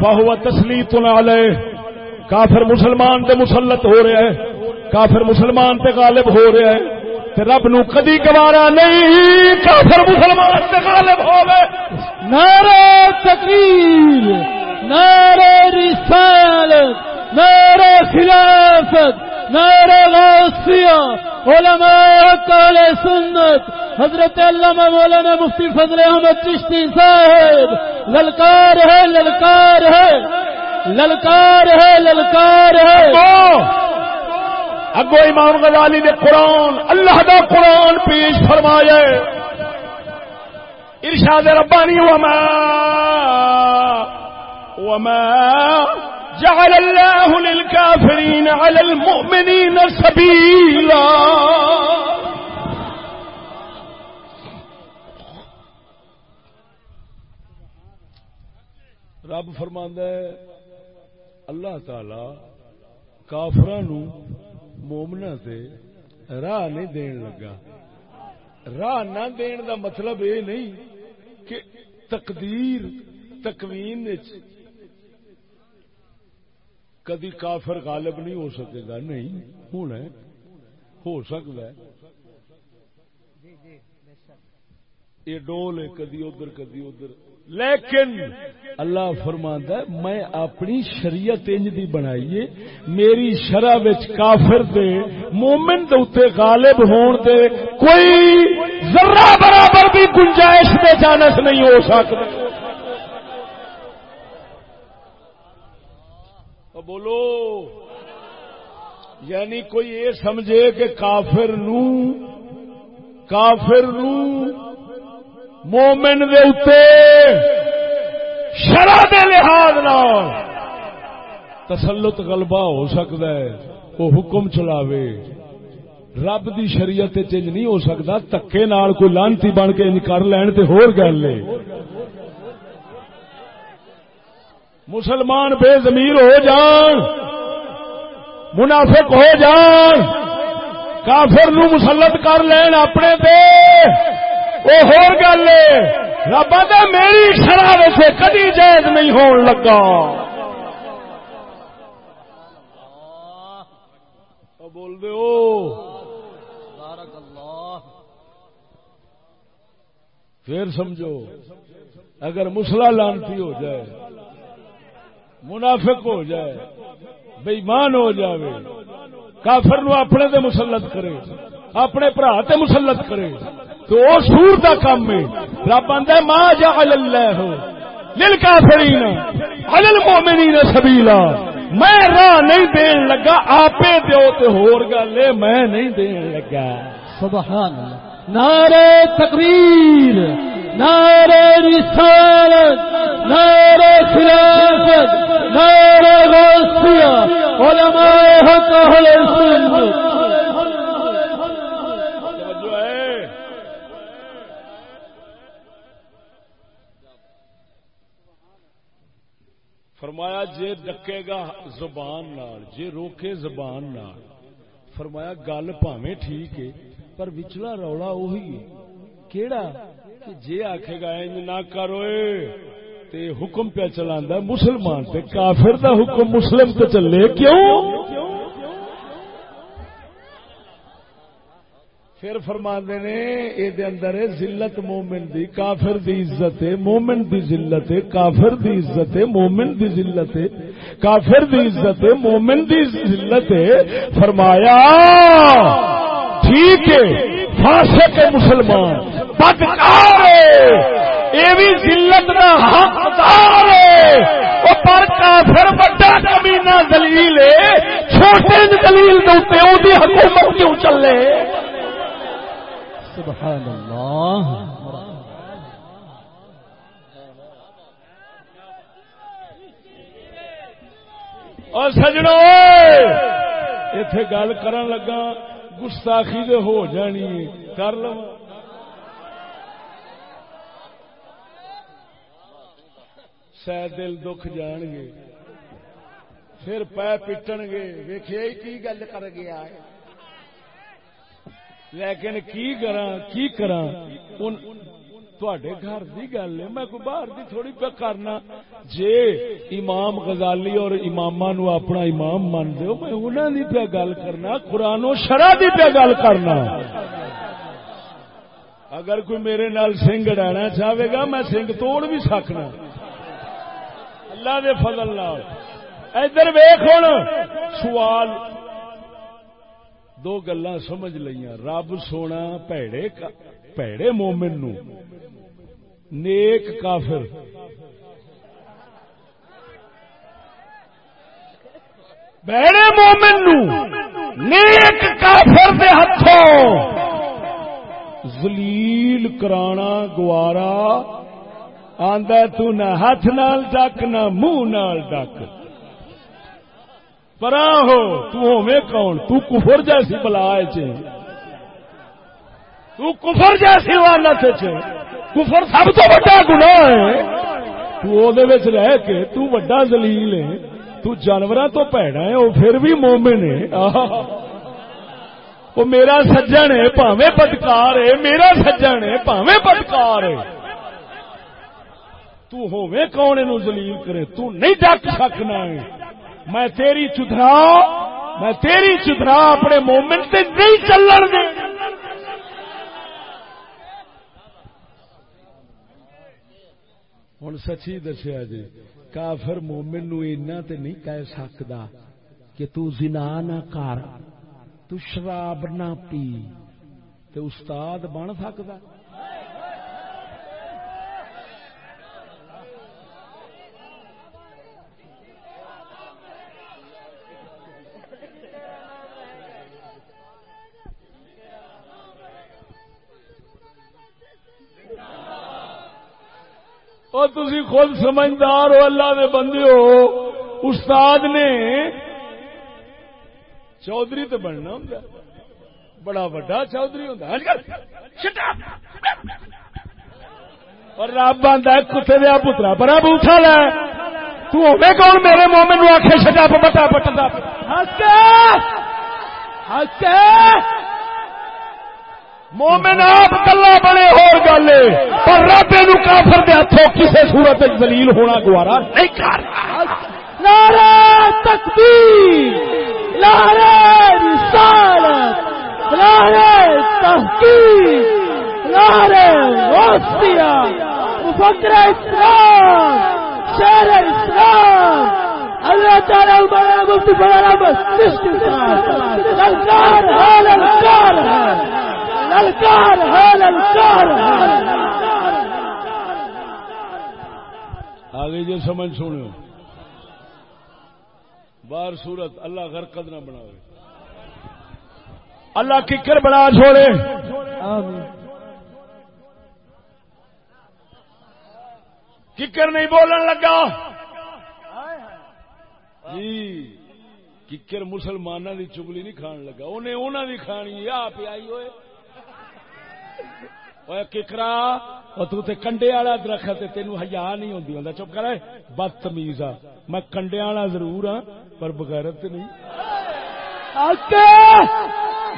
بہو تسلیت نالے کافر مسلمان تے مسلط ہو رہا ہے، کافر مسلمان تے غالب ہو رہا ہے۔ تے رب نو کدی گوارا نہیں، کافر مسلمان تے غالب ہو گئے نعرہ تقریر نعرہ رسالت، نعرہ خلافت، نعرہ غوثیہ، علماء کال سنت، حضرت علامہ مولانا مفتی فضل احمد چشتی صاحب، للکار ہے للکار ہے للکار ہے للکار ہے۔ اگو امام غزالی نے قرآن، اللہ دا قرآن پیش فرمایا ارشاد ربانی وما وما جعل الله للكافرين على المؤمنين سبيلا رب فرماندا ہے، اللہ تعالی کافران مومنا سے راہ نہیں دین لگا۔ راہ نہ دین دا مطلب یہ نہیں کہ تقدیر، تکوین وچ کدی کافر غالب نہیں ہو سکے گا۔ نہیں ہونا ہو سکتا ہے۔ یہ ڈول ہے، کدی ادھر کدی ادھر۔ لیکن اللہ فرماندا ہے، میں اپنی شریعت انج دی بنائیے میری شرح کافر دے، مومن دے اوتے غالب ہون دے، کوئی ذرہ برابر بھی گنجائش میں جانس نہیں ہو سکتا۔ بولو۔ یعنی کوئی یہ سمجھے کہ کافر نو کافر نو مومن دے اتے شرح دے لحاظ تسلط غلبہ ہو سکتا ہے، وہ حکم چلاوے۔ رب دی شریعت چینج نہیں ہو سکتا، تکے نال کوئی لانتی بن کے کر لین تے ہور گل ہے مسلمان بے زمیر ہو جان منافق ہو جان کافر نو مسلط کر لین اپنے دے وہ ہور گل رب میری شرح سے کدی جائز نہیں ہون لگا۔ بول دے پھر سمجھو اگر مسلا لانتی ہو جائے منافق ہو جائے بےمان ہو جائے کافر نو اپنے دے مسلط کرے، اپنے برا تے مسلط کرے۔ تو وہ سور کا کام ہے۔ رب آدھا ماں جا اللہ ہو دل کا فرین الل مومنی سبیلا۔ میں راہ نہیں دین لگا آپ دیو تو ہور گل میں نہیں دین لگا۔ سبحان اللہ۔ نعرے تقریر نعرے رسالت نعرے خلافت نعرے غوثیہ، علماء حق، اہل سنت۔ فرمایا جے ڈکے گا زبان نال، جے روکے زبان نال۔ فرمایا گل پاویں ٹھیک ہے، پر وچلا رولا وہی ہے۔ کیڑا؟ کہ جے آکھے گا نہ کرو تے حکم پہ چلاندا مسلمان تے کافر دا حکم مسلم تے چلے، کیوں؟ پھر فرما نے یہ اندر ذلت مومن دی، کافر دی عزت ہے مومن دی ذلت ہے کافر دی عزت ہے مومن دی ذلت ہے کافر دی عزت ہے مومن دی ذلت ہے فرمایا، ٹھیک ہے، فاسق ہے مسلمان۔ بدکار یہ بھی ذلت کا حقدار ہے۔ پر کافر بڑا کمینہ دلیل ہے۔ چھوٹے دلیل دے حکومت کیوں چلے؟ سبحان اللہ۔ اور سجڑوں اتے گل کر لگا، گستاخی دے ہو جانی کر لو سہ دل دکھ جان گے پھر پی پٹن گے ویخیا کی گل کر گیا ہے؟ لیکن کی کرا کی کرا گھر دی گل ہے، میں کوئی باہر دی تھوڑی پہ کرنا۔ جے امام غزالی اور امام نو اپنا امام مان دو میں انہوں دی پہ گل کرنا، قرآن و شرح دی پہ گل کرنا۔ اگر کوئی میرے نال سنگ ڈانا چاہے گا، میں سنگ توڑ بھی سکنا۔ اللہ دے فضل نال۔ ادھر ویخ ہوں سوال۔ دو گلا سمجھ لیا رب سونا پیڑے پیڑے مومن نو۔ نیک کافر۔ بہڑے مومن نو۔ نیک کافر دے ہاتھوں ذلیل کرانا گوارا آندا تو نہ ہاتھ نال ڈک، نہ منہ نال ڈک۔ پرا ہو، تو ہوے کون؟ تو کفر جیسی بلا چ تو کفر جیسی لانت چ کفر سب تو بڑا گناہ ہے۔ تو او دے وچ رہ کے تو بڑا ذلیل ہے۔ تو جانوراں تو پیڑا ہے، او پھر بھی مومن ہے۔ وہ میرا سجن ہے، پاویں بدکار ہے۔ میرا سجن ہے، پاویں بدکار ہے۔ تو ہوویں کون اینو ذلیل کرے؟ تو نہیں ڈک سکنا ہے۔ میں تیری چدرا میں تیری چدرا اپنے مومنٹ سے نہیں چلن دے۔ ہوں سچی دسیا جی کافر مومن نو اینا تے نہیں کہہ سکتا کہ تو زنا نہ کر، تو شراب نہ پی، تے استاد بن سکتا اور تھی خود سمجھدار ہو، اللہ دے بندے ہو۔ استاد نے چودھری تو بننا ہوں بڑا بڑا چودھری ہوں ہاں جی، ہاں جی۔ اور رب آتا کتے دیا پترا پر اب اٹھا لے۔ تے کون؟ میرے مومن نو آخے شٹا بٹا پٹا مومن آپ کلا بنے ہو گل پر رب نو کافر دے ہاتھوں کسی صورت دلیل ہونا گوارا نہیں کر نعرہ تکبیر نعرہ رسالت نعرہ تحقیق نعرہ وسطیہ مفکر اسلام شہر اسلام اللہ تعالیٰ بڑا مفتی بڑا بس للکار ہے للکار ہے للکار ہے للکار ہے آگے جو سمجھ سنو بار صورت اللہ غرقد نہ بنا اللہ ککر بنا چھوڑے۔ ککر نہیں بولن لگا۔ جی ککر مسلمانوں کی چگلی نہیں کھان لگا۔ انہیں انہوں کی کھانی آ پیائی ہوئے۔ ککرا تے کنڈے والا درخت تین ہزار نہیں ہوتی ہوں چپ کر بدتمیز آ میں کنڈے والا ضرور ہاں پر بغیرت نہیں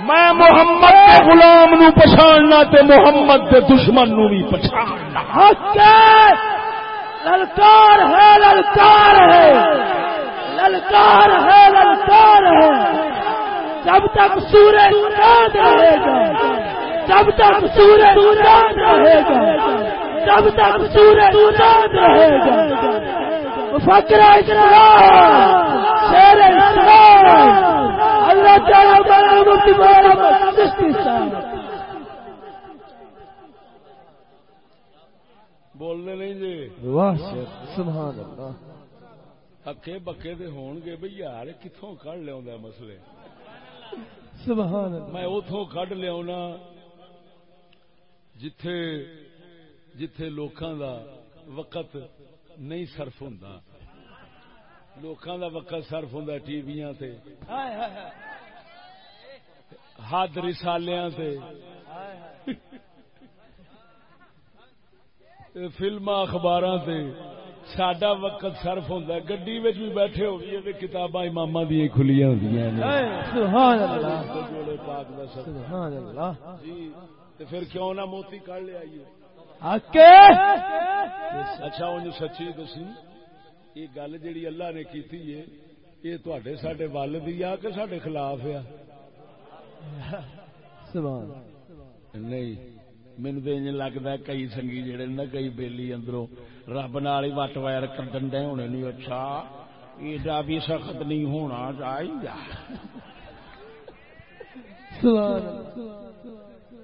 میں محمد کے غلام نو پچھاڑنا تے محمد کے دشمن نو بھی پچھاڑنا للکار ہے للکار ہے للکار ہے للکار ہے جب تک سورج چاند رہے گا جب تک سورج رہے گا جب تک سورج رہے گا۔ فکر اسلام شیر اسلام اللہ تعالیٰ بولنے نہیں جی واہ سبحان اللہ۔ ہکے بکے دے ہون گے بھئی یار کتوں کڈ لیا مسئلے؟ سبحان اللہ۔ میں اتوں کڈ لیا جتھے جتھے لوکاں دا وقت نہیں صرف ہوں لوکاں دا وقت صرف ہوں ٹی وی حد رسالیاں تے۔ فلم اخبار سڈا وقت صرف ہوں گڈی بھی بیٹھے ہو گئی کتاباں امام دیا کھلیا ہوں پھر کیوں نہ موتی کر لیا اچھا ان سچی دسی یہ گل جیڑی اللہ نے کی یہ تے سڈے ول دی آ کہ سڈے خلاف آ نہیں مینو تو انج لگتا کئی سنگھی جڑے نا کئی بیلی اندروں رب نال ہی وٹ وائر کڈن ڈے ہونے نہیں اچھا ایڈا بھی سخت نہیں ہونا چاہیے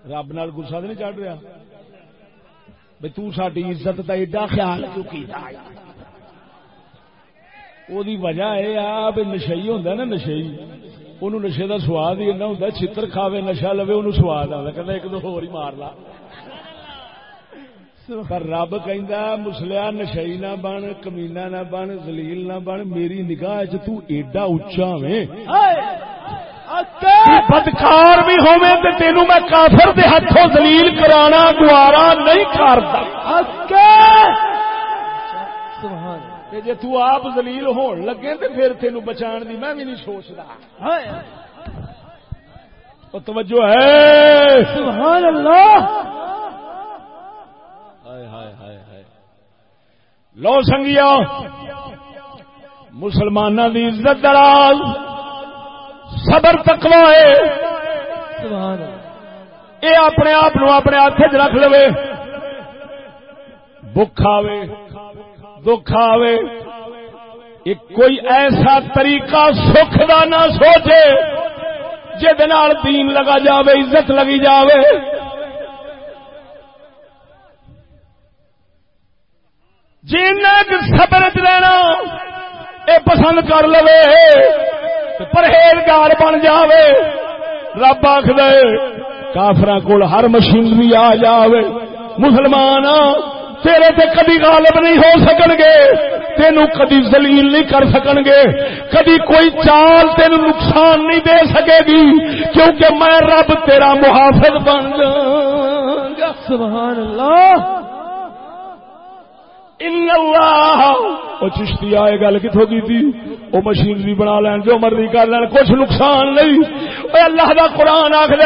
رب نال گسا تو نہیں چڑھ رہا۔ بھائی تاری عزت کا ایڈا خیال کیوں وجہ یہ نشئی ہوں نا نشئی۔ ان نشے کا سواد ہی ایسا ہوں چتر کھاوے نشا لو ان سواد آتا کہ ایک دو ہو مار لا۔ پر رب کہ مسلیا نشئی نہ بن کمینا نہ بن زلیل نہ بن، میری نگاہ چ اچا میں بدکار بھی ہوے تو تینوں میں کافر دے ہاتھوں زلیل کرانا گوارا نہیں کرتا جی تپ زلیل ہون لگے تو پھر تین بچان دی میں بھی نہیں سوچتا توجہ ہے۔ سبحان اللہ۔ لو سنگیا مسلمانوں کی عزت دراز۔ صبر تکوا ہے۔ یہ اپنے آپ اپنے ہاتھ چ رکھ لو بخ آوے، دکھ آوے۔ کوئی ایسا طریقہ سکھ کا نہ سوچے دین لگا جاوے، عزت لگی جاوے۔ جبر چ رہنا، یہ پسند کر لو پرہیزگار بن جاوے۔ رب آخ کافر کول ہر مشینری آ جاوے۔ مسلمان تیرے تے کدی غالب نہیں ہو سکن گے۔ تینو کدی زلیل نہیں کر سکن گے۔ کدی کوئی چال تین نقصان نہیں دے سکے گی۔ کیونکہ میں رب تیرا محافظ بن جا سبحان اللہ۔ چشتی آئے گل کتوں کی تھی وہ مشینری بنا لین جو مرضی کر لین کچھ نقصان نہیں۔ اللہ دا قرآن آخر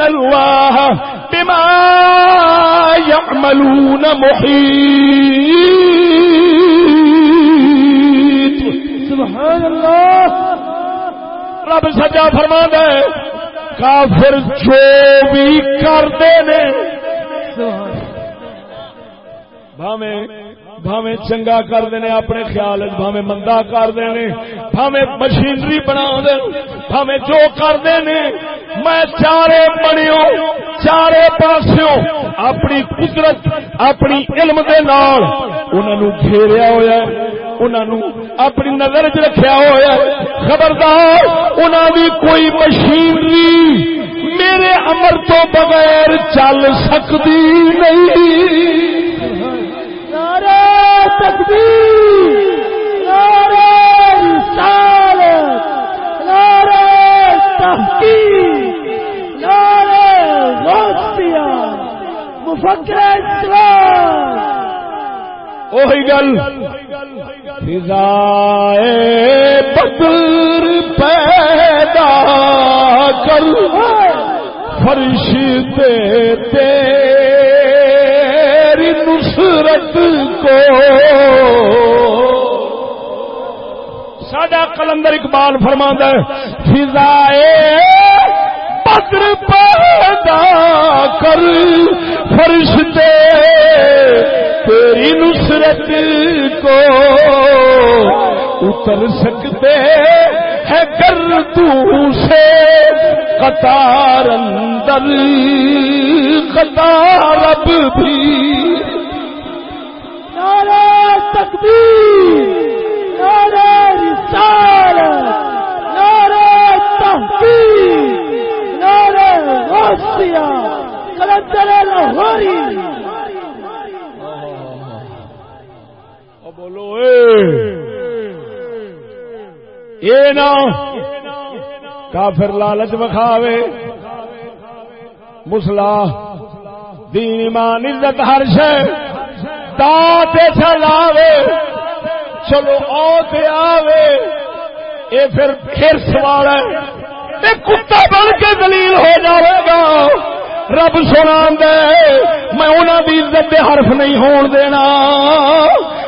اللہ بما يعملون محيط سبحان اللہ۔ رب سجا فرما دے کافر جو بھی کرتے نے سبحان بھاویں چنگا کر دینے، اپنے خیال بھاویں مندا کر دینے، بھاویں مشینری بنا دے بھاویں جو کر دینے، میں چارے بنیو چارے پاسوں اپنی قدرت، اپنی علم دے نال انہاں نو گھیریا ہویا ہے انہوں اپنی نظر چ رکھا ہوا خبردار انہوں دی کوئی مشینری میرے امر تو بغیر چل سکتی نہیں۔ تکبیر نعرہ رسالت نعرہ تحقیق نعرہ غوثیہ مفکر اسلام وہی گل فضائے بدر پیدا کر فرشتے تیری نصرت کو سڈا کلندر اقبال فرما ہے، فضائے بدر پیدا کر، فرشتے تیری نصرت کو اتر سکتے ہے کر سے قطار اندر، قطار اب بھی نعرہ تکبیر، نعرہ رسالت، نعرہ تحقیق، نعرہ غوثیہ، کلندر لاہوری۔ بولو، اے۔ نا۔ کافر لالچ بکھاوے مسلا دین ایمان، عزت ہر شے۔ دات چلاوے چلو آوے۔ یہ پھر پھر سوال ہے۔ کتا بن کے دلیل ہو جائے گا۔ رب سنا دے، میں انہوں کی عزت حرف نہیں ہون دینا۔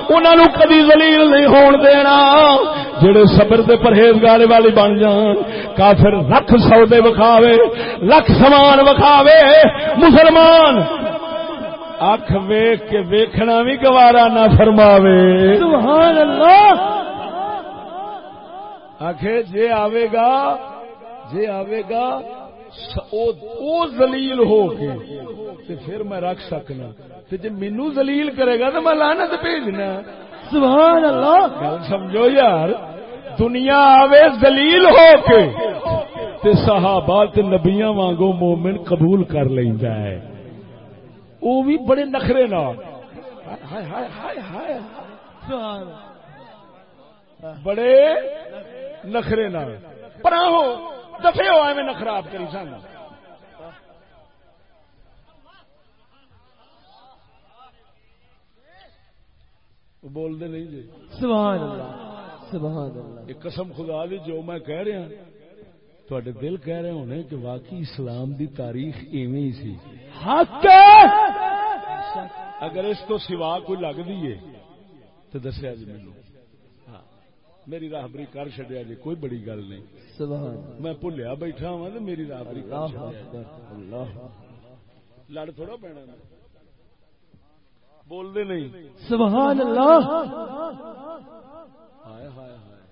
انہوں کدی دلیل نہیں ہون دینا۔ جڑے صبر دے پرہیزگار والی بن جان، کافر لکھ سودے وکھاوے، لکھ سامان وکھاوے۔ مسلمان اکھ ویخ کے ویکھنا بھی گوارا نہ فرماوے۔ سبحان اللہ۔ آخ جے آوے گا جے آوے گا او زلیل ہو کے تے پھر میں رکھ سکنا۔ تے جے مینو زلیل کرے گا تو میں لعنت بھیجنا۔ سبحان اللہ۔ گل سمجھو یار دنیا آوے دلیل ہو کے تے صحابہ تے نبیاں وانگو مومن قبول کر لیندا ہے۔ او بھی بڑے نخرے بڑے نخرے پراں ہو دفے ہو ایویں نخراب کری سن بول دے نہیں جی۔ سبحان اللہ سبحان اللہ۔ یہ قسم خدا دی جو میں کہہ رہا تھوڑے دل کہہ رہے ہونے کہ واقعی اسلام دی تاریخ ایویں ہی سی۔ حق اگر اس تو سوا کوئی لگ دیے تو دسیا جی مینو ہاں میری راہبری کر چڈیا جی کوئی بڑی گل نہیں۔ میں بھولیا بیٹھا ہوا تو میری راہبری جی۔ لڑ تھوڑا پینا بول دے نہیں۔ سبحان اللہ۔ ہائے ہائے ہائے۔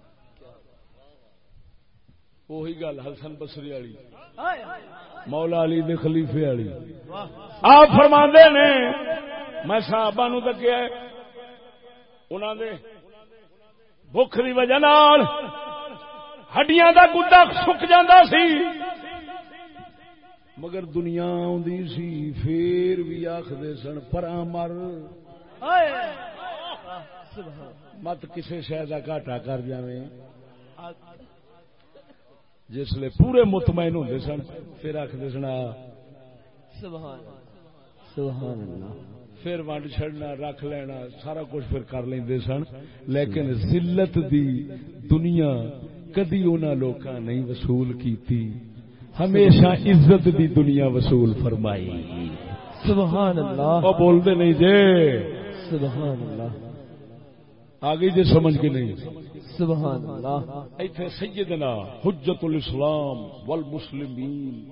وہی گل حسن بسری والی۔ مولا علی دے خلیفے والی آپ فرما نے، میں صحابہ نو تکیا انہوں دے بخ کی وجہ نال ہڈیاں دا گدا سک جاندہ سی۔ مگر دنیا آدھی سی، پھر بھی آخر سن پرا مر۔ مت کسی شہ کا گھاٹا کر جائیں جس لیے پورے مطمئن ہوتے سن پھر آخر سن آ سبحان سبحان اللہ۔ پھر ونڈ چڑنا رکھ لینا سارا کچھ پھر کر لیں سن۔ لیکن ذلت دی دنیا کدی انہوں لوکاں نہیں وصول کیتی۔ ہمیشہ عزت دی دنیا وصول فرمائی۔ سبحان اللہ۔ وہ بولتے نہیں جے۔ سبحان اللہ۔ آگے جی سمجھ کے نہیں۔ سبحان اللہ۔ ایتھے سیدنا حجت الاسلام والمسلمین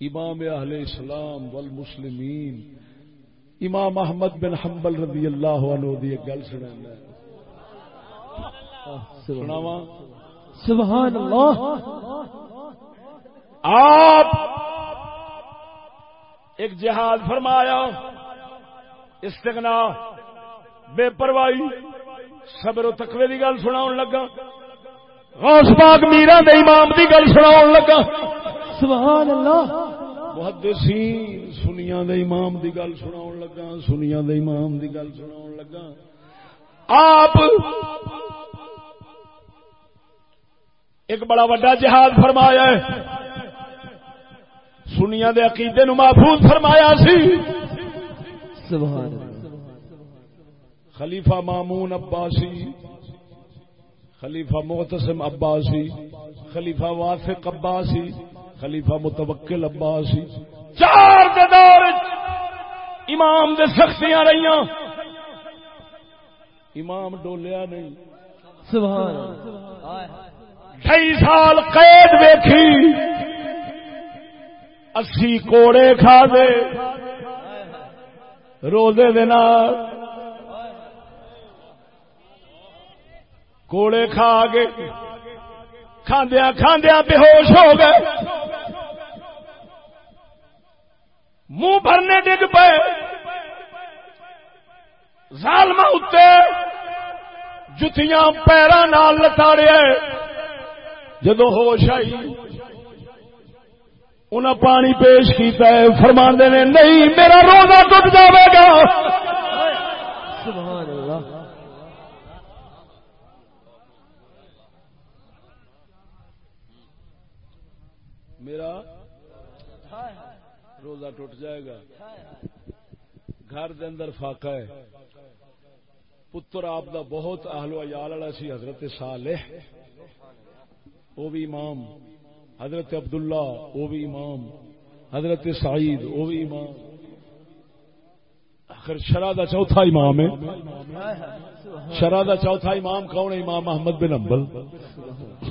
امام اہل اسلام والمسلمین امام احمد بن حنبل رضی اللہ عنہ دی ایک گل سنانا سناواں؟ سبحان اللہ۔ آپ ایک جہاد فرمایا استغنا بے پرواہی۔ صبر و تقوی دی گل سنا لگا۔ غوث پاک میرا دے امام دی گل سنا لگا۔ سبحان اللہ محدثین سنیا دے امام دی گل سنا لگا۔ سنیا دے امام دی گل سنا لگا۔ آپ ایک بڑا وڈا جہاد فرمایا ہے۔ سنیا دے عقیدے نو محفوظ فرمایا سی۔ سبحان خلیفہ مامون عباسی خلیفہ محتسم عباسی خلیفہ وافق عباسی خلیفہ متوکل عباسی۔ چار دے دور امام دے سختیاں رہی امام ڈولیا نہیں۔ سبحان ڈھائی سال قید ویکھی۔ اسی کوڑے کھا دے۔ روزے دے نال کوڑے کھا کے کھاندیا کھاندیا بے ہوش ہو گئے۔ منہ بھرنے ڈگ پے۔ ظالم اتنے جتیاں پیروں نال لتاڑے۔ جدو ہوش آئی انہیں پانی پیش کیتا ہے۔ فرما نے، نہیں، میرا روزہ ٹوٹ جاوے گا۔ سبحان اللہ۔ میرا روزہ ٹوٹ جائے گا۔ گھر دے اندر فاقہ ہے۔ پتر آپ دا بہت اہل و عیال والا سی، حضرت صالح وہ بھی امام۔ حضرت عبداللہ وہ بھی امام۔ حضرت سعید وہ بھی امام۔ آخر شرح دا چوتھا امام ہے۔ شرح دا چوتھا امام کون ہے؟ امام احمد بن امبل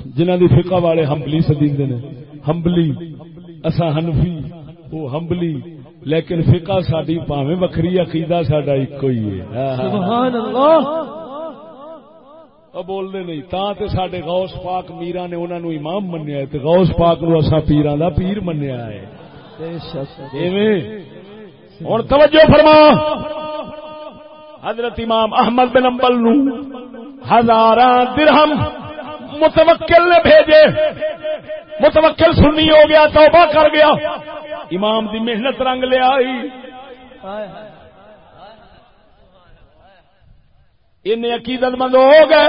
جنہ دی فقہ والے ہمبلی سدیندے نے۔ ہمبلی اسا حنفی وہ ہمبلی لیکن فقہ ساری پاویں وکری عقیدہ ساڈا ایک ہی ہے۔ سبحان اللہ بولنے نہیں تا تے ساڈے غوث پاک میرا نے انہاں نو امام منیا ہے تے غوث پاک نو اساں پیراں دا پیر منیا ہے۔ بے شک۔ ایویں۔ ہن توجہ فرما۔ حضرت امام احمد بن امبل نو ہزار درہم متوکل نے بھیجے۔ متوکل سنی ہو گیا، توبہ کر گیا۔ امام دی محنت رنگ لے آئی۔ ان عقیدت مند ہو گئے۔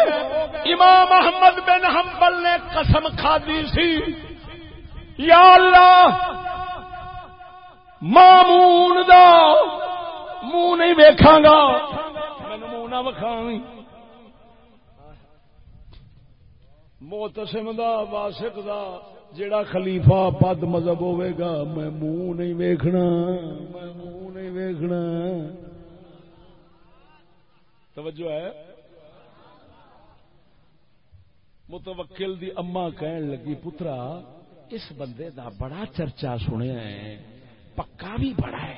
امام احمد بن حنبل نے قسم کھادی سی۔ یا اللہ، مامون دا، منہ نہیں ویکھاں گا۔ منہ نہ وکھاوی موتسم دا، واسق دا۔ جڑا خلیفہ بد مذہب ہوے گا، میں منہ نہیں ویکھنا، میں منہ نہیں ویکھنا۔ توجہ ہے؟ متوکل دی اما کہن لگی، پترا، اس بندے دا بڑا چرچا سنیا ہے، پکا بھی بڑا ہے۔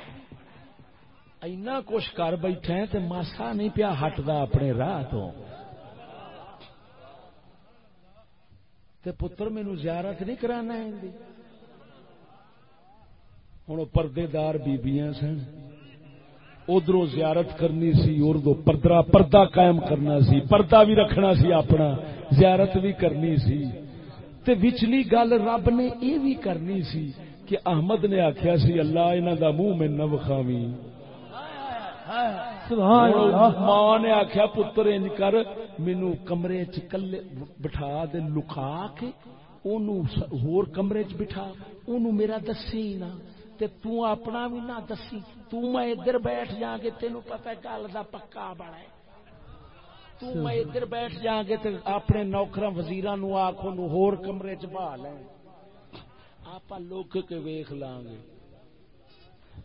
اینا کچھ کر بیٹھے تے ماسا نہیں پیا ہٹدا اپنے راہ تو۔ تے پتر مینو زیارت نہیں کرانا ہے ہوں پردے دار بیبیاں سن۔ ادھر زیارت کرنی سی، اردو پردرا، پردہ قائم کرنا سی، پردہ بھی رکھنا سی اپنا، زیارت بھی کرنی سی۔ تے وچلی گل رب نے یہ بھی کرنی سی کہ احمد نے آخیا سی، اللہ انہوں دا منہ میں نہ وکھاوی ماں نے آخیا پتر انج کر مینو کمرے چ کلے بٹھا دے لکا کے ہور کمرے چ بٹھا اونوں میرا دسی نہ تے تو اپنا بھی نہ دسی تو میں ادھر بیٹھ جا کے تینو پتہ گل دا پکا بڑا ہے۔ تو میں ادھر بیٹھ جا کے تے اپنے نوکراں وزیراں نو آکھو نو ہور کمرے چ لیں۔ لوک کے ویکھ لاں گے۔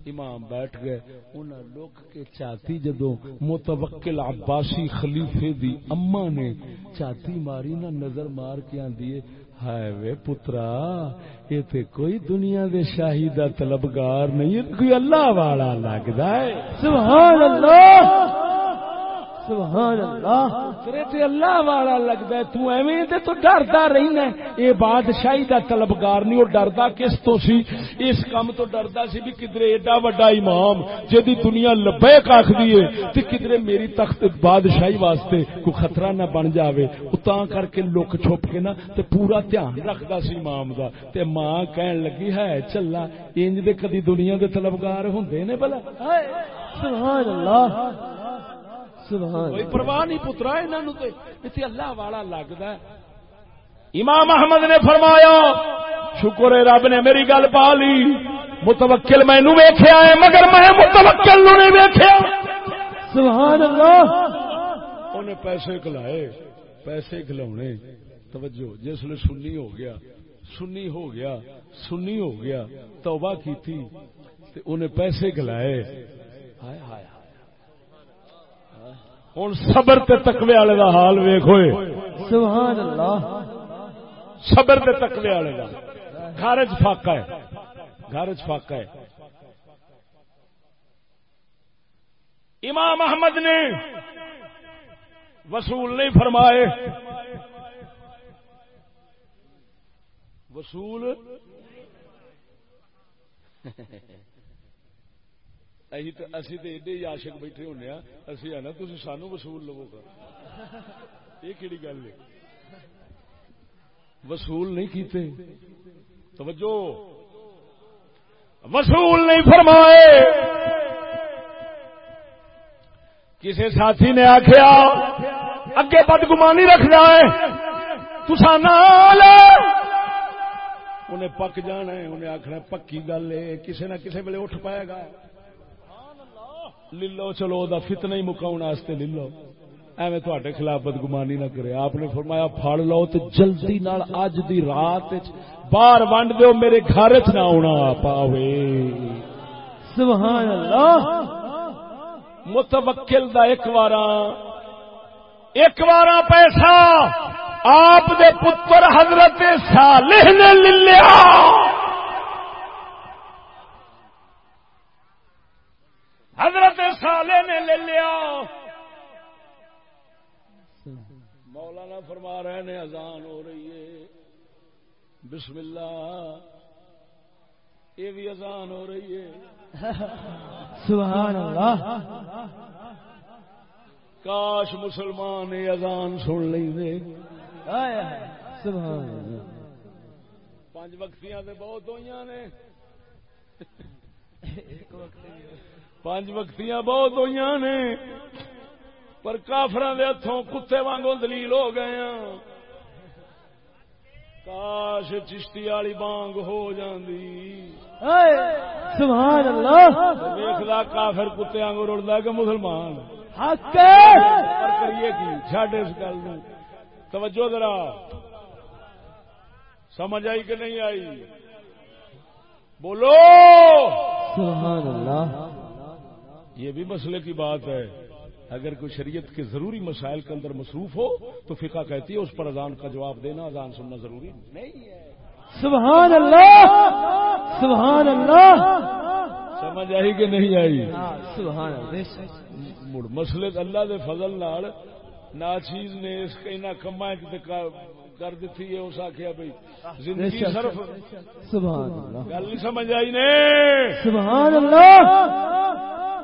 امام بیٹھ گئے۔ انہاں لوک کے چاتی جدوں متوکل عباسی خلیفے دی اما نے چاتی ماری نہ نظر مار کے آندی ہائے وے پترا، یہ تے کوئی دنیا دے شاہی دا طلبگار نہیں کوئی اللہ والا لگدا ہے۔ سبحان اللہ! سبحان اللہ۔ تیرے تے اللہ والا لگدا ہے، تو ایویں تے تو ڈردا رہنا اے بادشاہی دا طلبگار نہیں او ڈردا کس تو سی؟ اس کام تو ڈردا سی بھی کدھر ایڈا بڑا امام جدی دنیا لبیک آکھدی ہے تے کدھر میری تخت بادشاہی واسطے کوئی خطرہ نہ بن جاوے۔ او تاں کر کے لک چھپ کے نا تے پورا دھیان رکھدا سی امام دا۔ تے ماں کہن لگی ہے چلا، انج دے کدی دنیا دے طلبگار ہوندے نے بلا؟ سبحان اللہ۔ کوئی پرواہ نہیں پترا انہوں اللہ والا لگتا ہے۔ امام احمد نے فرمایا شکر ہے رب نے میری گل پا لی۔ متوکل مینو ویخیا ہے مگر میں متوکل نو نہیں ویخیا سبحان اللہ۔ انہیں پیسے کلائے پیسے کھلونے۔ توجہ جس نے سنی ہو گیا سنی ہو گیا سنی ہو گیا توبہ کی تھی انہیں پیسے کھلائے۔ ہائے ہائے۔ ہوں صبر تے تقوی والے دا حال ویخ ہوئے۔ سبحان اللہ صبر تے تقوی والے دا۔ گھر چ فاقا ہے۔ گھر چ فاقا ہے۔ امام احمد نے وصول نہیں فرمائے۔ وصول اسی تو ایڈے عاشق بیٹھے ہونے اسی ہے نا تھی سانو وصول لو گا یہ کہڑی گل ہے وصول نہیں کیتے توجہ وصول نہیں فرمائے کسی ساتھی نے آخیا اگے بدگمانی رکھنا ہے تسانا انہیں پک جانا ہے انہیں آخنا پکی گل ہے کسی نہ کسی ویلے اٹھ پائے گا لو چلو دا فتنہ ہی مکاؤن واسطے لو ایویں تھوڑے خلاف بدگمانی نہ کرے۔ آپ نے فرمایا پھڑ لو تے جلدی نال اج دی رات باہر ونڈ دیو، میرے گھر چ نہ آنا پاوے سبحان اللہ متوکل دا ایک وارا۔ ایک وارا پیسہ۔ آپ دے پتر حضرت صالح نے لیا۔ حضرت سالے نے لے لیا۔ مولانا فرما رہے نے اذان ہو رہی ہے۔ بسم اللہ۔ یہ بھی اذان ہو رہی ہے۔ سبحان اللہ۔ کاش مسلمان یہ اذان سن لیں سبحان اللہ۔ پانچ وقتیاں تے بہت ہوئی نے۔ پانچ وقتیاں بہت ہوئی نے پر کافران دے ہتھوں کتے وانگوں دلیل ہو گئے ہیں کاش چشتی والی بانگ ہو جاندی۔ سبحان اللہ کافر کتے وانگوں رڑدا کہ مسلمان۔ حق پر کریے کی؟ چھڈ اس گل نو۔ توجہ ذرا۔ سمجھ آئی کہ نہیں آئی؟ بولو۔ سبحان اللہ۔ یہ بھی مسئلے کی بات ہے۔ اگر کوئی شریعت کے ضروری مسائل کے اندر مصروف ہو تو فقہ کہتی ہے اس پر اذان کا جواب دینا اذان سننا ضروری نہیں ہے۔ سبحان اللہ سبحان اللہ۔ سمجھ آئی کہ نہیں آئی؟ سبحان اللہ مسئلے اللہ دے فضل نال ناچیز نے اس انہاں کماں تے کر دتی ہے اس آخیا بھائی زندگی صرف سبحان اللہ۔ گل نہیں سمجھ آئی نے۔ سبحان اللہ۔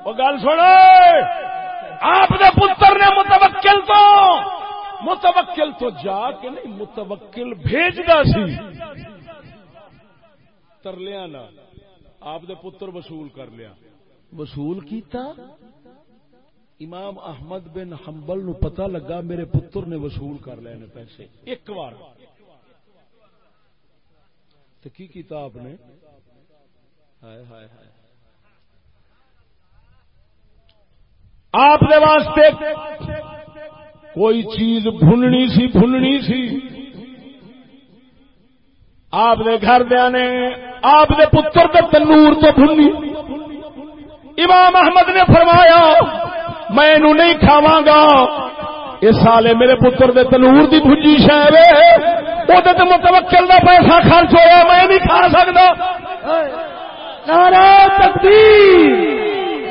وہ گل سن آپ دے پتر نے متوکل تو متوکل تو جا کے نہیں متوکل بھیجدا سی۔ ترلیا آپ دے پتر وصول کر لیا۔ وصول کیتا؟ امام احمد بن حنبل نو پتہ لگا میرے پتر نے وصول کر لے پیسے۔ ایک بار تو کی کیتا آپ نے؟ ہائے ہائے ہائے۔ آپ دے واسطے کوئی چیز بھننی سی بھننی سی۔ آپ دے گھر دیا نے آپ دے پتر دے تنور تو بھنی امام احمد نے فرمایا میں انو نہیں کھاواں گا اس سالے میرے پتر دے تنور دی بھجی شہر وہ تے متوکل دا پیسہ خرچ ہویا میں نہیں کھا سکتا نعرہ تکبیر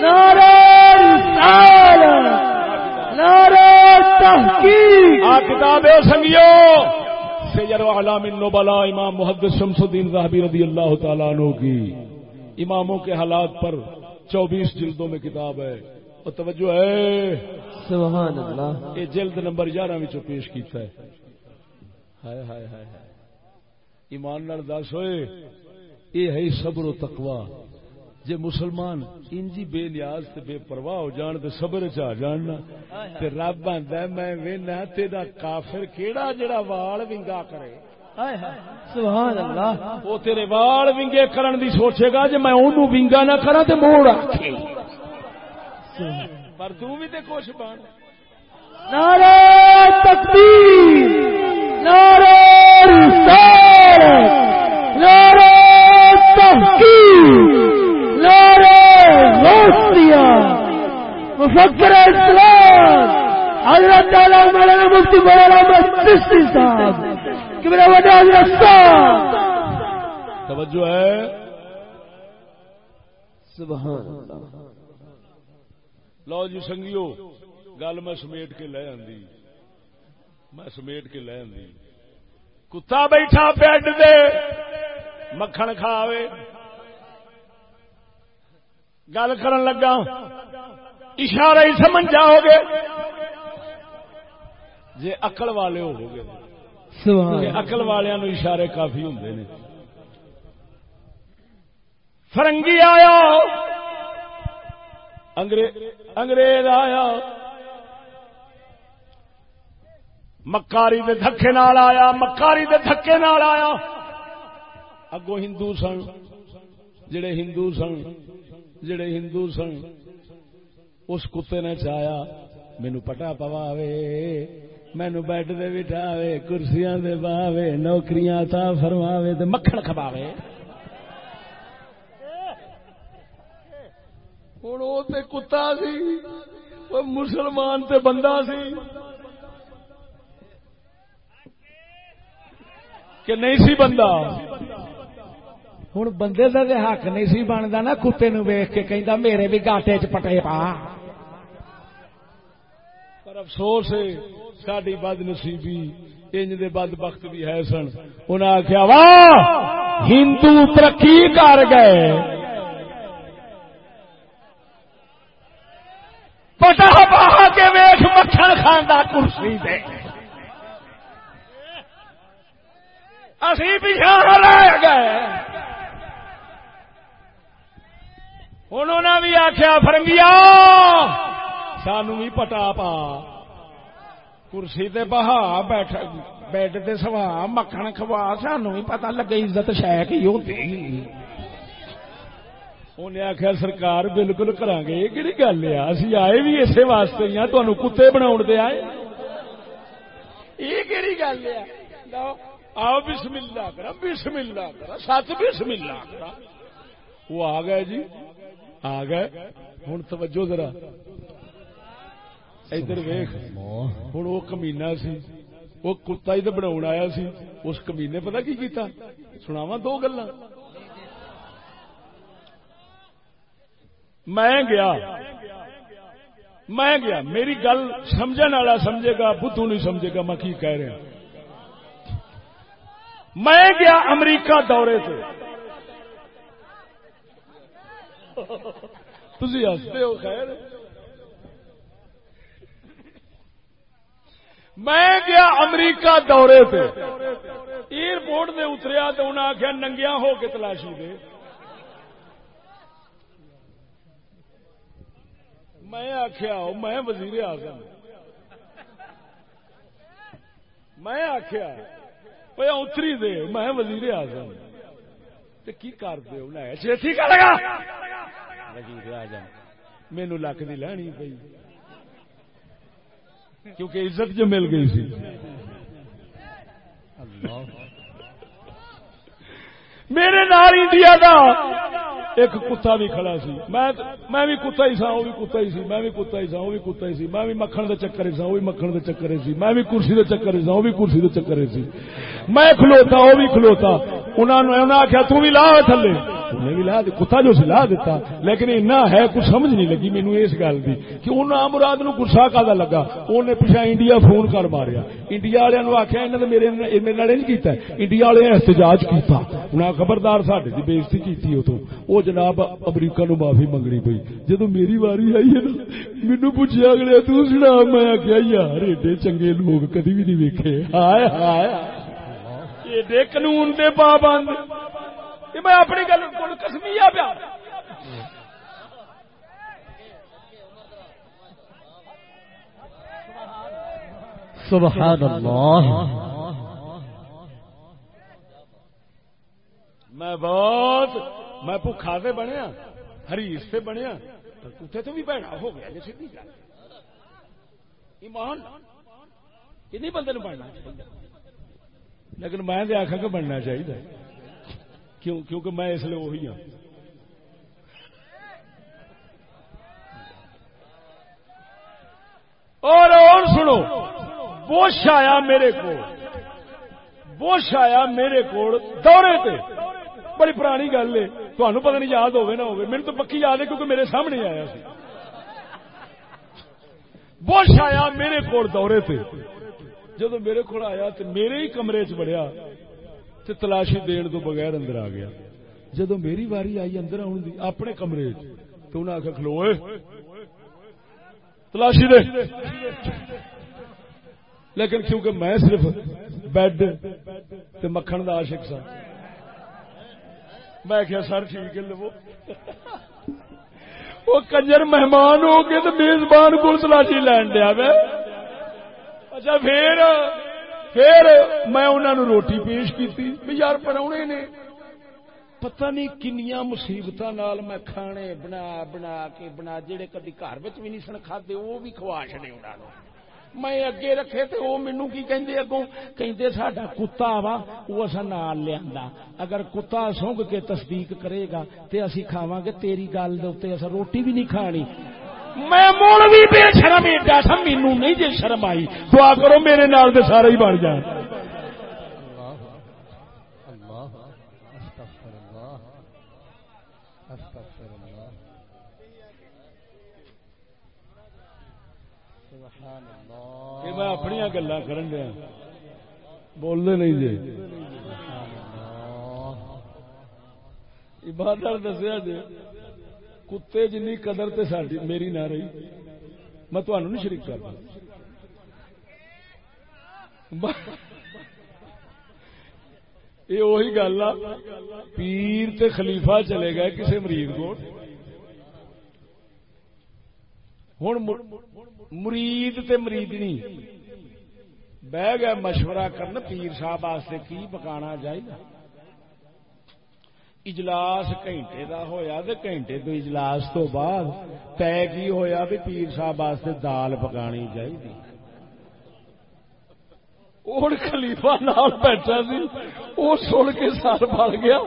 نعرہ رسالت نعرہ تحقیق۔ آ کتاب سنگیو۔ سید علام النبلا امام محدث شمس الدین ذہبی رضی اللہ تعالیٰ عنہ کی۔ اماموں کے حالات پر چوبیس جلدوں میں کتاب ہے۔ اور توجہ ہے۔ سبحان اللہ۔ یہ جلد نمبر گیارہ میں پیش کیتا ہے۔ ہائے ہائے ہائے ایمان نال دس ہوئے۔ یہ ہے صبر و تقوا جے مسلمان انجی بے نیاز تے بے پرواہ ہو جان تے صبر چ آ جان تے رب آندا میں وینا تیرا کافر کیڑا جڑا وال ونگا کرے۔ سبحان اللہ۔ وہ تیرے وال ونگے کرن دی سوچے گا جے میں اونوں ونگا نہ کراں تے موڑ آکھے۔ پر تو بھی تے کچھ بن نعرہ تکبیر نعرہ رسالت نعرہ تحقیق نعرہ غوثیہ۔ مفکر اسلام حضرت عالم مولانا مفتی مولانا احمد چشتی صاحب کہ میرا وڈا حضرت صاحب۔ توجہ ہے۔ سبحان اللہ۔ لو جی سنگیو گل میں سمیٹ کے لے آندی۔ میں سمیٹ کے لے آندی۔ کتا بیٹھا بیڈ دے مکھن کھاوے۔ گل کرن لگا اشارہ ہی سمجھ جاؤ گے جی اقل والے ہو گے اقل والوں اشارے کافی ہوں نے۔ فرنگی آیا۔ انگریز آیا۔ مکاری دے دھکے نال آیا، مکاری دے دھکے نال آیا۔ اگو ہندو سن، جڑے ہندو سن، جڑے ہندو سن، اس کتے نے چایا مینو پٹا پواوے مینو بیڈ دے بٹھاوے کرسیاں دے باوے، نوکریاں تا فرماوے، تے مکھن کھباوے۔ ہوں وہ تے کتا سی وہ مسلمان تے بندہ سی۔ کہ نہیں سی بندہ؟ ہوں بندے کا تو حق نہیں سی بنتا نا کتے نو ویخ کے کہہ میرے بھی گاٹے چ پٹے پا۔ پر افسوس ہے ساری بد نصیبی انج دے بد بخت بھی ہے سن۔ انہیں آخیا واہ! ہندو ترقی کر گئے۔ پٹا پا کے ویخ مکھن کھانا کرسی دے۔ اسی پچھا لے گئے۔ انہوں نے بھی آخیا فرنگیا سانو بھی پٹا پا۔ کرسی تے بہا بیٹھ بیڈ تے سوا مکھن کھوا، سانو بھی پتا لگے عزت شہ کی ہوتی۔ انہیں آخیا سرکار بالکل کرا گے یہ کہڑی گل ہے اسی آئے بھی اسی واسطے ہی تمہیں کتے بنا دے آئے یہ کہڑی گل ہے آؤ بسم اللہ کرا بسم اللہ کرا سچ بسم اللہ کرا وہ آ گئے جی آ گئے ہوں توجہ ذرا ادھر ویخ ہوں وہ کمینا سی وہ کتا ہی تو بنا آیا سی اس کمینے پتا کی کیتا سناوا دو گلا میں گیا میں گیا، میری گل سمجھنے والا سمجھے گا، بدھو نہیں سمجھے گا، میں کی کہہ رہا۔ میں گیا امریکہ دورے سے۔ تھی ہستے ہو، خیر۔ میں گیا امریکہ دورے پہ ایئرپورٹ سے اتریا تو انہیں آخیا ننگیا ہو کے تلاشی دے۔ میں آخیا میں وزیر اعظم میں آخیا پہ اتری دے، میں وزیر اعظم کی کر دے چیتی کر لگا۔ وزیر اعظم مینو لک دی لینی پی کیونکہ عزت جو مل گئی سی۔ میرے نال انڈیا دا ایک کتا بھی کھڑا سی۔ میں بھی کتا ہی سا وہ بھی کتا ہی سی۔ میں بھی کتا ہی سا وہ بھی کتا ہی سی۔ میں بھی مکھن دے چکر سا وہ بھی مکھن دے چکر سی۔ میں بھی کرسی دے چکر سا وہ بھی کرسی دے چکر سی۔ میں کھلوتا، وہ بھی کھلوتا۔ انہوں نے آخیا تو بھی لا تھلے انہیں بھی لا کتا جو سی لا دیتا لیکن اینا ہے، کچھ سمجھ نہیں لگی مینو اس گل کی کہ انہیں مراد نو گسا کا لگا۔ انہیں پیچھا انڈیا فون کر ماریا۔ انڈیا والے آخیا انہوں نے میرے میرے نہیں کیتا۔ انڈیا والے احتجاج کیتا۔ انہیں خبردار ساڈے کی بےزتی کی اتوں۔ وہ جناب امریکہ نو معافی منگنی پی جدو میری واری آئی ہے نا مینو پوچھا اگلے تو سنا میں آخیا یار ایڈے چنگے لوگ کدی بھی نہیں ویکھے۔ ہائے ہائے۔ ایڈے قانون دے پابند۔ میں اپنی گل کسمیا پیا۔ سبحان اللہ۔ میں بہت میں بھوکھا سے بنیا ہریس سے بنیا اتنے تو بھی بہنا ہو گیا جیسے ایمان یہ نہیں بندے بننا چاہیے؟ لیکن میں آخا کہ بننا چاہیے۔ کیوں؟ کیونکہ میں اس لیے وہی ہوں اور اور سنو بوش آیا میرے کو بوش آیا میرے کو دورے پہ بڑی پرانی گل ہے۔ تمہیں پتہ نہیں یاد ہوگی نہ ہوگی میرے تو پکی یاد ہے کیونکہ میرے سامنے آیا سی بوش آیا میرے کو دورے پہ جب میرے کو آیا تو میرے ہی کمرے چ بڑھیا تے تلاشی دین تو بغیر اندر آ گیا جدو میری واری آئی اندر آن دی اپنے کمرے تو انہیں آخر کھلو تلاشی دے لیکن کیونکہ میں صرف بیڈ تے مکھن دا عاشق سا میں کیا سر، ٹھیک ہے، لو. وہ کنجر مہمان ہو کے تو میزبان کو تلاشی لین دیا اچھا پھر پھر میں انہوں نے روٹی پیش کی یار پرونے نے۔ پتہ نہیں کنیا مصیبت میں کھانے بنا بنا کے بنا جڑے کدی گھر بھی نہیں سن کھدے وہ بھی کھوا چڑے انہوں نے میں اگے رکھے تے وہ مینو کی کہندے اگوں؟ کہندے ساڈا کتا وا او اسا نال لیندا۔ اگر کتا سونگ کے تصدیق کرے گا تے اسی کھاواں گے، تیری گل دے اوتے اسا روٹی بھی نہیں کھانی۔ میں مولوی بے شرم ایڈا سا، مینوں نہیں جے شرم آئی۔ دعا کرو میرے نال دے سارے ہی بن جان۔ میں اپنی گلا کرن دیا۔ بولنے نہیں جی عبادت دسیا جی کتے جن قدر تے ساری میری نہ رہی، میں تمہیں نہیں شریک کرتا۔ یہ وہی گل آ، پیر تے خلیفہ چلے گئے کسی مریض کو ہوں مرید تے مریدنی بہ گئے مشورہ کرن پیر صاحب واسطے کی پکانا چاہیے اجلاس گھنٹے دا ہویا تے گھنٹے تو اجلاس تو بعد طے کی ہویا بھی پیر صاحب واسطے دال پکانی چاہیے اور خلیفہ نال بیٹھا سی۔ وہ سن کے سر بڑھ گیا۔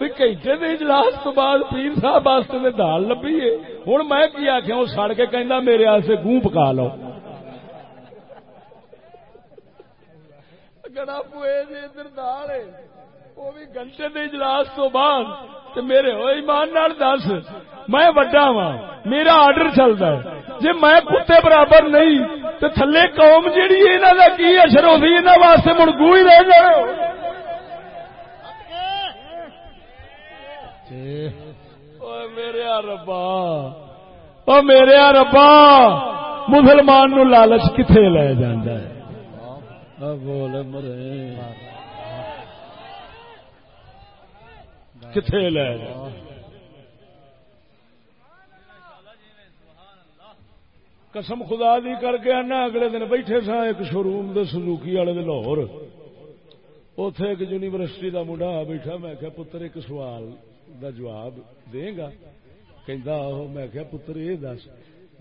گھنٹے کے اجلاس تو بعد پیر صاحب واسطے دال لبھی ہے۔ ہوں میں کی آخیا وہ سڑ کے کہنا میرے واسطے گوں پکا لو۔ گڑا پوئے جی ادھر دال ہے وہ بھی گھنٹے کے اجلاس تو بعد میرے ہو ایمان نال دس، میں وڈا وا میرا آرڈر چلتا ہے۔ جی میں کتے برابر نہیں تو تھلے قوم جیڑی انہوں کا کی اثر ہوتی انہوں واسطے مڑ گو ہی رہ جائے میرے ربا او میرے ربا، مسلمان نو لالچ کتنے لے جانا ہے؟ بول مرے کتنے لے قسم خدا دی کر کے آنا، اگلے دن بیٹھے سا ایک شو روم سزوکی والے لاہور۔ اتے ایک یونیورسٹی دا منڈا بیٹھا، میں کیا پتر، ایک سوال دا جواب دے گا؟ کہ میں کیا پتر، یہ دس،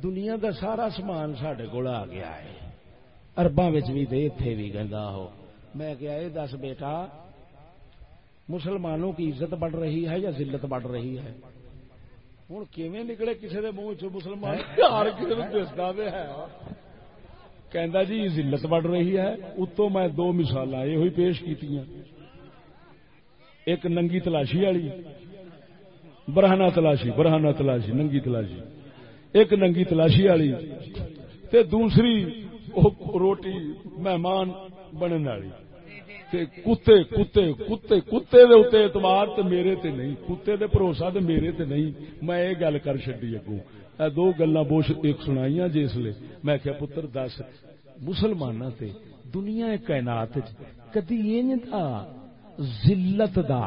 دنیا دا سارا سامان سڈے کول آ گیا ہے۔ ارباں بھی دے اتے بھی کہہ ہو میں کیا یہ دس بیٹا، مسلمانوں کی عزت بڑھ رہی ہے یا ذلت بڑھ رہی ہے؟ ہوں کیویں نکلے کسی کے منہ چ مسلمان ہر کسی دستا ہے کہ جی ذلت بڑھ رہی ہے اتو میں دو مثال یہ ہوئی پیش کی ایک ننگی تلاشی والی برہنا تلاشی برہنا تلاشی ننگی تلاشی ایک ننگی تلاشی والی تے دوسری روٹی مہمان بننے والی کتے کتے کتے کتے دے اتنے اعتماد تے میرے تے نہیں، کتے دے بھروسہ تے میرے تے نہیں، میں یہ گل کر چڈی اگوں۔ اے دو گلا بوش ایک سنائی جس لے میں کیا پتر دس مسلمان تے دنیا کائنات کدی دا ذلت دا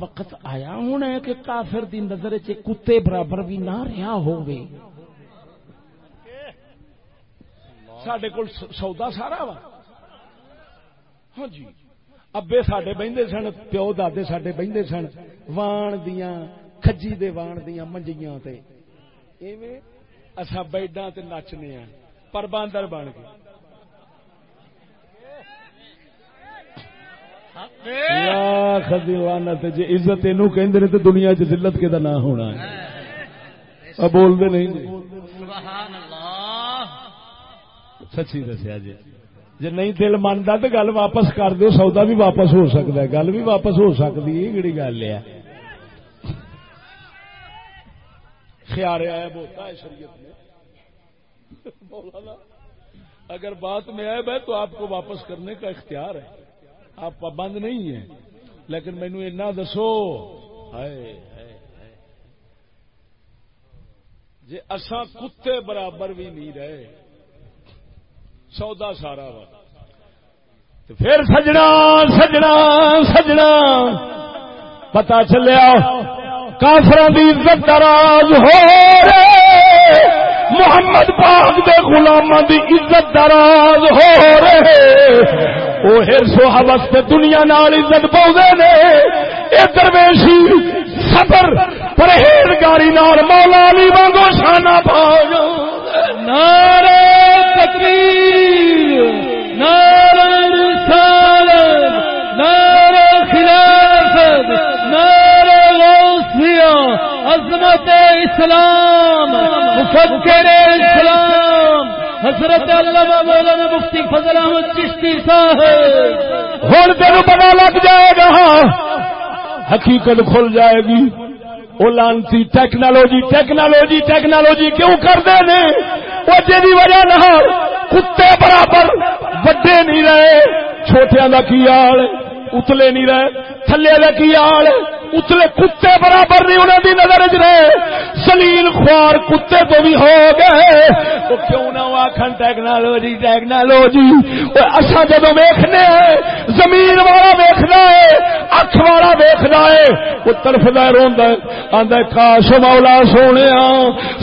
وقت آیا ہونا ہے کہ کافر دی نظر چ کتے برابر بھی نہ رہا ہوگی سڈے کول سودا سارا وا؟ ہاں جی۔ ابے سڈے بہتے سن پیو دے سڈے بہتے سن وان دیا کجی دے وان دیا منجیاں اصا بیڈا تے نچنے ہاں پر باندر بن کے جی عزت یہ کہ دنیا چ دلت کے نام ہونا ہے بولتے نہیں سچی دسیا جی جی نہیں دل منتا تو گل واپس کر دو سودا بھی واپس ہو سکتا ہے۔ گل بھی واپس ہو سکتی ہے کہڑی گل ہے؟ خیال بولتا ہے شریعت میں۔ مولانا، اگر بات میں آئے بھائی تو آپ کو واپس کرنے کا اختیار ہے۔ آپ پابند نہیں ہیں، لیکن مینو اینا دسو۔ جی اصا کتے برابر بھی نہیں رہے۔ سودا سارا وا۔ پھر سجنا سجنا سجنا۔ پتا چلیا کافر عزت دراز ہو رہے۔ محمد پاک دے غلام دی عزت دراز ہو رہے۔ وہ ہرسو حوث دنیا نال عزت پاؤ نے۔ یہ درویشی سفر پرہیزگاری نال مولا علی وانگو شانہ پا نارے تکبیر نارے رسالت نارے خلافت نارے غوثیہ عظمت اسلام، مفکر اسلام، حضرت علامہ مولانا مفتی فضل احمد چشتی صاحب۔ ہوں تین پتا لگ جائے گا۔ ہاں، حقیقت کھل جائے گی۔ وہ لانسی ٹیکنالوجی ٹیکنالوجی ٹیکنالوجی کیوں کرتے ہیں؟ وہ جی وجہ نہ کتے برابر وڈے نہیں رہے، چھوٹیاں کا کی آل، اتلے نہیں رہے، تھلے کا کی آل۔ اتلے کتے برابر نہیں انہوں کی نظر چ رہے۔ زلیل خوار کتے تو بھی ہو گئے۔ وہ کیوں نہ آخر ٹیکنالوجی ٹیکنالوجی۔ اصا جب ویخنے زمین والا ویخنا ہے، اکھ والا ویخنا ہے۔ وہ طرف دار آدھا کاش مولا سونے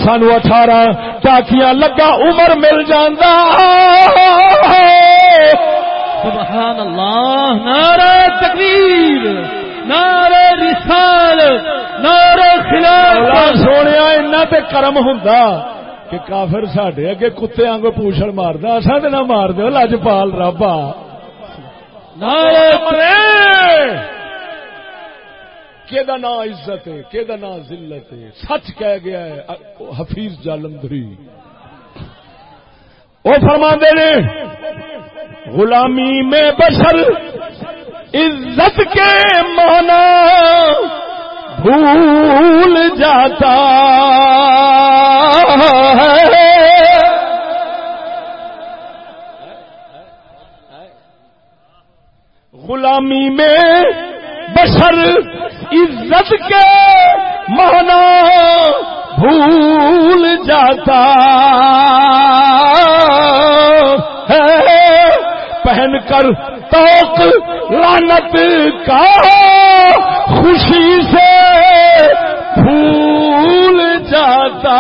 سانو اٹھارہ ٹاکیاں لگا، عمر مل جانا سبحان اللہ، نعرہ تکبیر۔ نعرہ رسال نعرہ خلاف سونے اینا تے کرم ہوندا کہ کافر ساڈے اگے کتے آنگو پوچھڑ ماردا اساں تے نہ مار دیو لجپال ربا نعرہ کہ نا عزت ہے کہ نا ذلت ہے؟ سچ کہہ گیا ہے حفیظ جالندری۔ وہ فرما نے غلامی میں بشر عزت کے مانا بھول جاتا ہے۔ غلامی میں بشر عزت کے مانا بھول جاتا پہن کر توق لانت کا خوشی سے پھول جاتا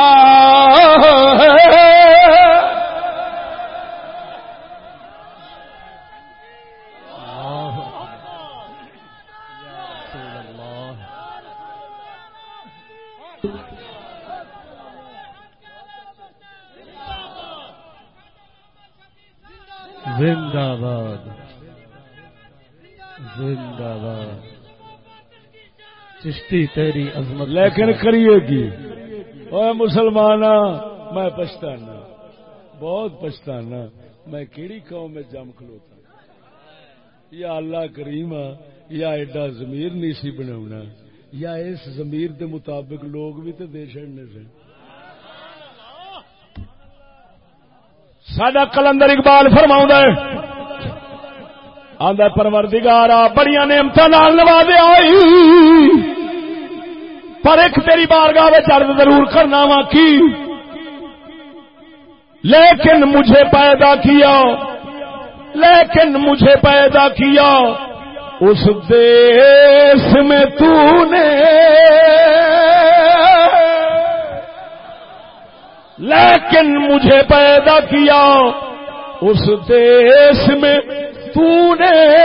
زندہ باد۔ چشتی تیری عظمت لیکن کریے گی۔ اے مسلمان میں پچھتانا۔ بہت پچھتانا۔ میں کیڑی قوم میں جم کھلوتا۔ یا اللہ کریم یا ایڈا ضمیر نہیں سی بنا یا اس ضمیر دے مطابق لوگ بھی تو دے چڑنے سے۔ سڈا کلندر اقبال فرما آدھا پروردگارا بڑی نعمت نواز آئی۔ پر ایک تیری بارگاہ چرد ضرور کرنا وا کی۔ لیکن مجھے پیدا کیا۔ لیکن مجھے پیدا کیا۔ اس دیس میں تو نے لیکن مجھے پیدا کیا۔ اس دیش میں تو نے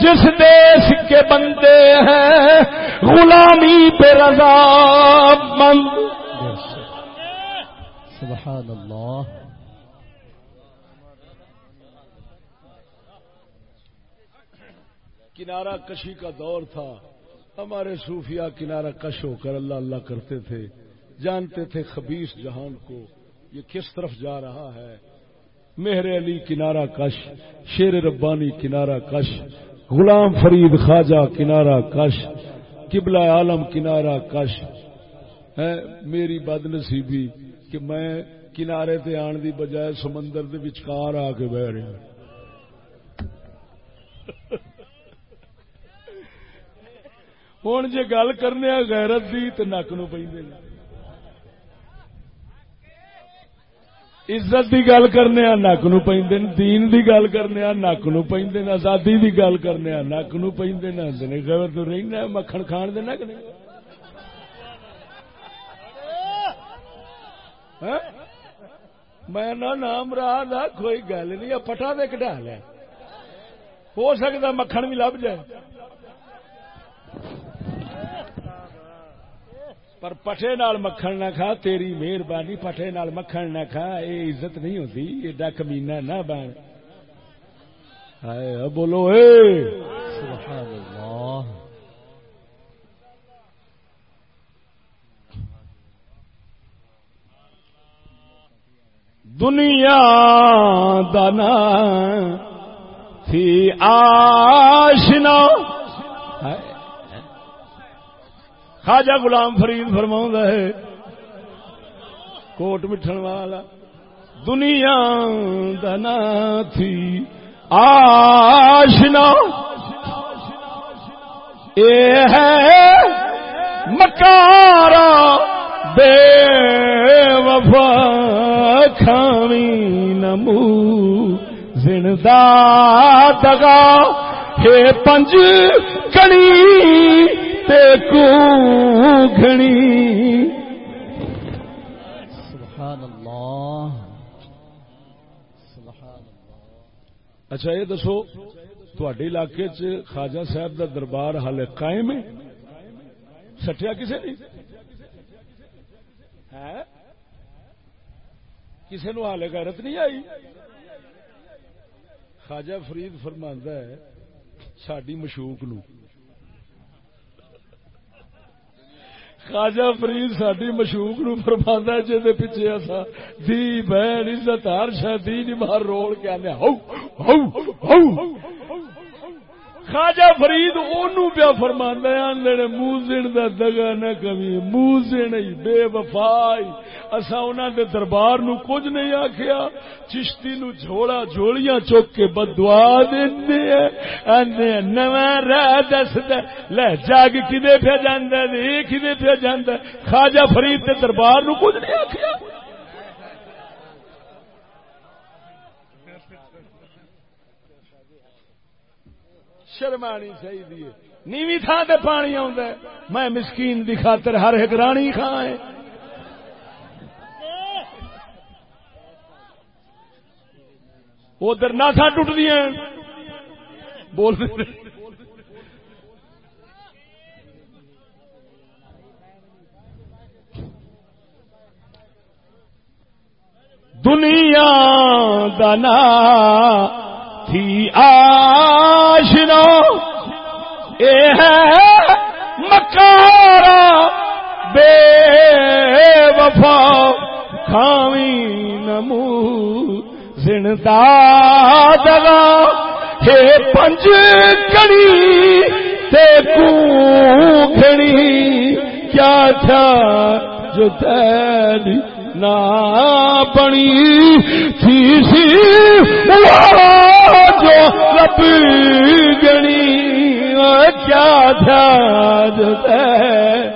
جس دیش کے بندے ہیں غلامی پہ رضا مند۔ سبحان اللہ۔ کنارہ کشی کا دور تھا۔ ہمارے صوفیہ کنارہ کش ہو کر اللہ اللہ کرتے تھے جانتے تھے خبیص جہان کو یہ کس طرف جا رہا ہے؟ مہر علی کنارہ کش، شیر ربانی کنارہ کش، غلام فرید خواجہ کنارہ کش، قبلہ عالم کنارہ کش۔ ہے، میری بد نصیبی کہ میں کنارے تے آن دی بجائے سمندر دے وچکار آ کے بہ رہا ہوں۔ جی گل کرنے غیرت دی تو نک نو پہ عزت دی گل کرنے نک نو پہ دین دی گل کرنے نک نو پہ آزادی دی گل کرنے نک نو پیندے پہ خبر تو رہنا مکھن کھان دینا کہ نہیں میں نام رہا کوئی گل نہیں پٹا دے کٹا لیا ہو سکتا مکھن بھی لب جائے۔ پر پٹے نال مکھن نہ کھا تیری مہربانی پٹے نال مکھن نہ کھا یہ عزت نہیں ہوتی ایڈا کمینا نہ بن۔ بولو اے۔ سبحان اللہ۔ دنیا دنا تھی آشنا۔ خواجہ غلام فرید فرما ہے، کوٹ مٹھن والا، دنیا دنا تھی آشنا، اے ہے مکارا بے وفا کھامی نمو، زندہ دگا، ہے پنج کڑی تے کو گھنی۔ سبحان اللہ سبحان اللہ اچھا یہ دسو تھوڑے علاقے چ خواجہ صاحب دا دربار ہال قائم ہے؟ سٹیا کسے نہیں ہے کسی نو حال غیرت نہیں آئی؟ خواجہ فرید فرماندا ہے ساڈی مشوق نو۔ خواجہ فرید ساری مشوق نو فرماندا ہے جے پیچھے اسا دی بہن عزت، ہر شے دی مار رول کے آنے ہو ہو ہو خواجہ فرید اونوں پیا فرماندا ہے آندے موزن دا دگا نہ کمی، موزن ہی، بے وفائی اسا انہاں دے دربار نو کچھ نہیں آکھیا۔ چشتی نو جھوڑا جھوڑیاں چوک کے بدعا دیندے ہیں آندے نواں راہ دس دے لے جاگ کدے پہ جاندا ہے کدے پہ جاندا خواجہ فرید دے دربار نو کچھ نہیں آکھیا۔ شرمانی چاہیے۔ نیوی تھان تے پانی آ میں مسکین دی خاطر ہر ایک رانی خان ادھر ناسا ٹوٹ دیا بول دنیا دنا وفا کھاوی نمو، زندہ دگا ہے پنج کڑی، تے کو گھڑی کیا تھا جو تیری نہ بنی؟ تھی سی جو لب گنی۔ کیا تھا جو سبحان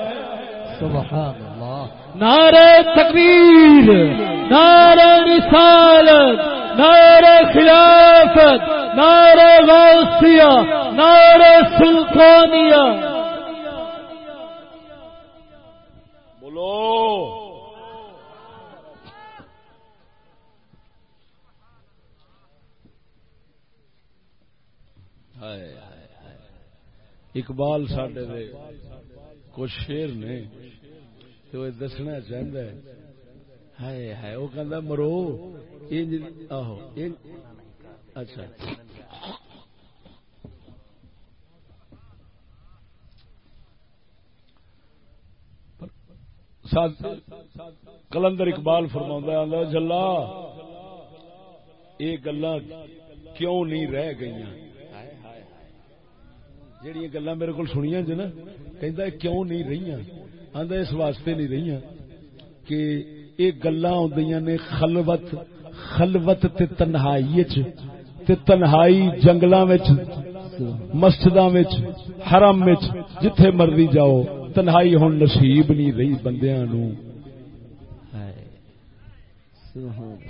نعرہ تکبیر، نعرہ رسالت، نعرہ خلافت، نعرہ غوثیہ نعرہ سلطانیہ۔ بولو۔ اقبال ساڈے کچھ شیر نے تو وہ دسنا چاہتا ہے۔ ہائے ہائے، وہ کہندا مرو۔ انج آہو اچھا۔ کلندر اقبال فرما جلا، یہ گلا کیوں نہیں رہ گئی جہیا گلا میرے کو سنیا جی نا کہ کیوں نہیں رہی آدھا اس واسطے نہیں رہی کہ یہ گلا آدی نے خلوت خلوت تے تنہائی تے تنہائی جنگل مسجد حرم جتھے مرضی جاؤ تنہائی ہوں نصیب نہیں رہی بندیاں نو۔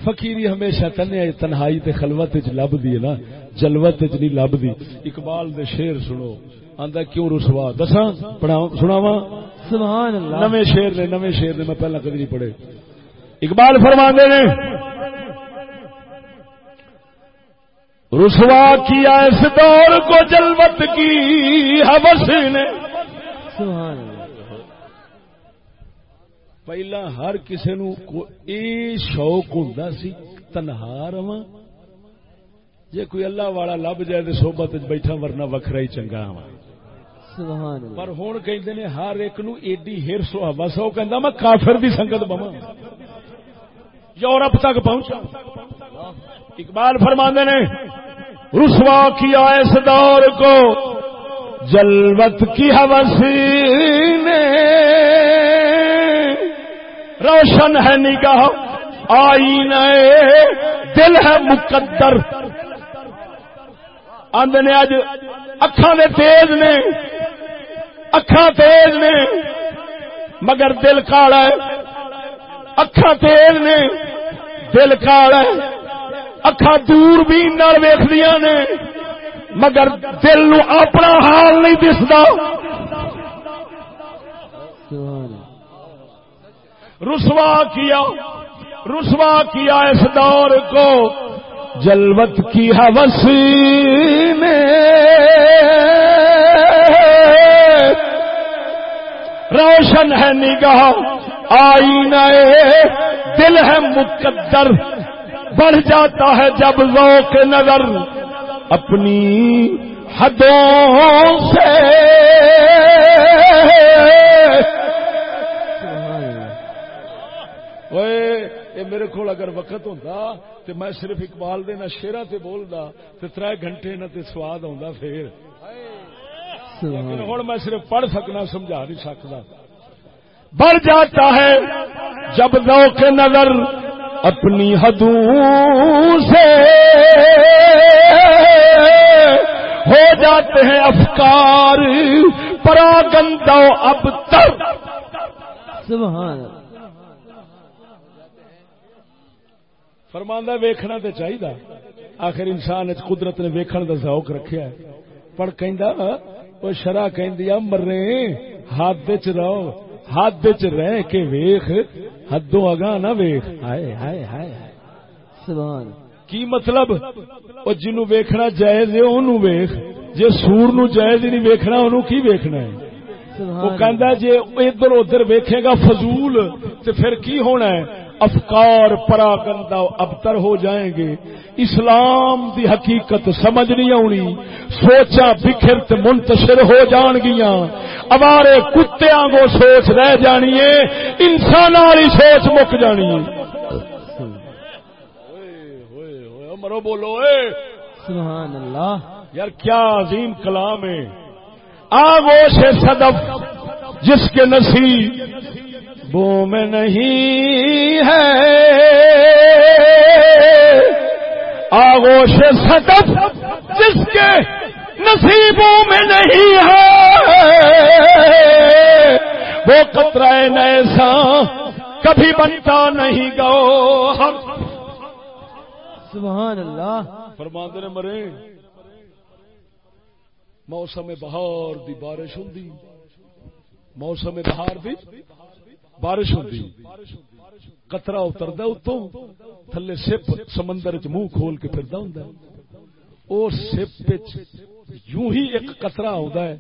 فقیری ہمیشہ تنہائی تنہائی تے خلوت وچ لب دی نا جلوت وچ نہیں لب دی۔ اقبال دے شعر سنو۔ آندا کیوں رسوا دساں پڑھاواں سناواں؟ سبحان اللہ نویں شعر نے نویں شعر نے میں پہلا کدی نہیں پڑھے۔ اقبال فرماندے نے رسوا کیا اس دور کو جلوت کی حوث نے؟ سبحان پہلا ہر کسی نو اے شوق ہوندا سی تنہا رواں جے کوئی اللہ والا لب جائے تے صحبت وچ بیٹھا ورنہ وکھرا ہی چنگا اللہ پر ہن کہندے نے ہر ایک نو ایڈی ہرس و ہوس او کہندا میں کافر دی سنگت بواں یورپ تک پہنچا اقبال فرماندے نے، رسوا کیا اس دور کو جلوت کی حوث نے۔ روشن ہے نگاہ آئینہ دل ہے مقدر۔ آندے نے اج اکھاں دے تیز نے۔ اکھاں تیز نے، مگر دل کالا ہے۔ اکھاں تیز نے، دل کالا ہے۔ اکھا دور بھی ویخدیا نے، مگر دل نو اپنا حال نہیں دستا رسوا کیا رسوا کیا اس دور کو۔ جلوت کی حوث میں روشن ہے نگاہ آئی دل ہے مقدر۔ بڑھ جاتا ہے جب ذوق نظر اپنی حدوں سے۔ میرے کو اگر وقت ہوں تو میں صرف اقبال دینا شیرا تے بولدا تو تر گھنٹے نہ تے سواد آ پھر۔ ہوں میں صرف پڑھ سکنا سمجھا نہیں سکتا۔ بڑھ جاتا ہے جب ذوق نظر اپنی حدوں سے۔ ہو جاتے ہیں افکار پرا گندو اب تک۔ سبحان۔ فرماندہ ویکھنا تے چاہیے آخر انسان قدرت نے ویکھن دا ذوق رکھیا ہے۔ پر کہندا وہ شرح کہ مرے ہاتھ چ رہو ہاتھ چ رہ کے ویخ حدوں اگاں نہ ویخ ہائے ہائے ہائے سبحان۔ کی مطلب؟ وہ جنو ویکھنا جائز ہے اونوں ویخ جے سور نو جائز نہیں ویکھنا اونوں کی ویکھنا ہے؟ وہ کہندا جے ادھر ادھر ویکھے گا فضول تے پھر کی ہونا ہے؟ افکار پرا گندا ابتر ہو جائیں گے۔ اسلام دی حقیقت سمجھ نہیں آنی۔ سوچا بکھر منتشر ہو جان گیا اوارے کتے آنگو سوچ رہ جانی ہے انسان والی سوچ مک جانی۔ ہے مرو بولو اے۔ سبحان اللہ۔ یار کیا عظیم کلام ہے۔ آگوش صدف جس کے نصیب۔ میں نہیں ہے۔ آگوش صدف جس کے نصیبوں میں نہیں ہے۔ وہ قطرہ نیسا کبھی بنتا نہیں گو سبحان اللہ۔ فرماندے نے مرے۔ موسم بہار دی بارش ہوں موسم بہار دی بارش ہوتی کترا اترتا اتوں تھلے سپ سمندر منہ کھول کے پھردا ہوں اور سپ یوں ہی ایک کترا ہے۔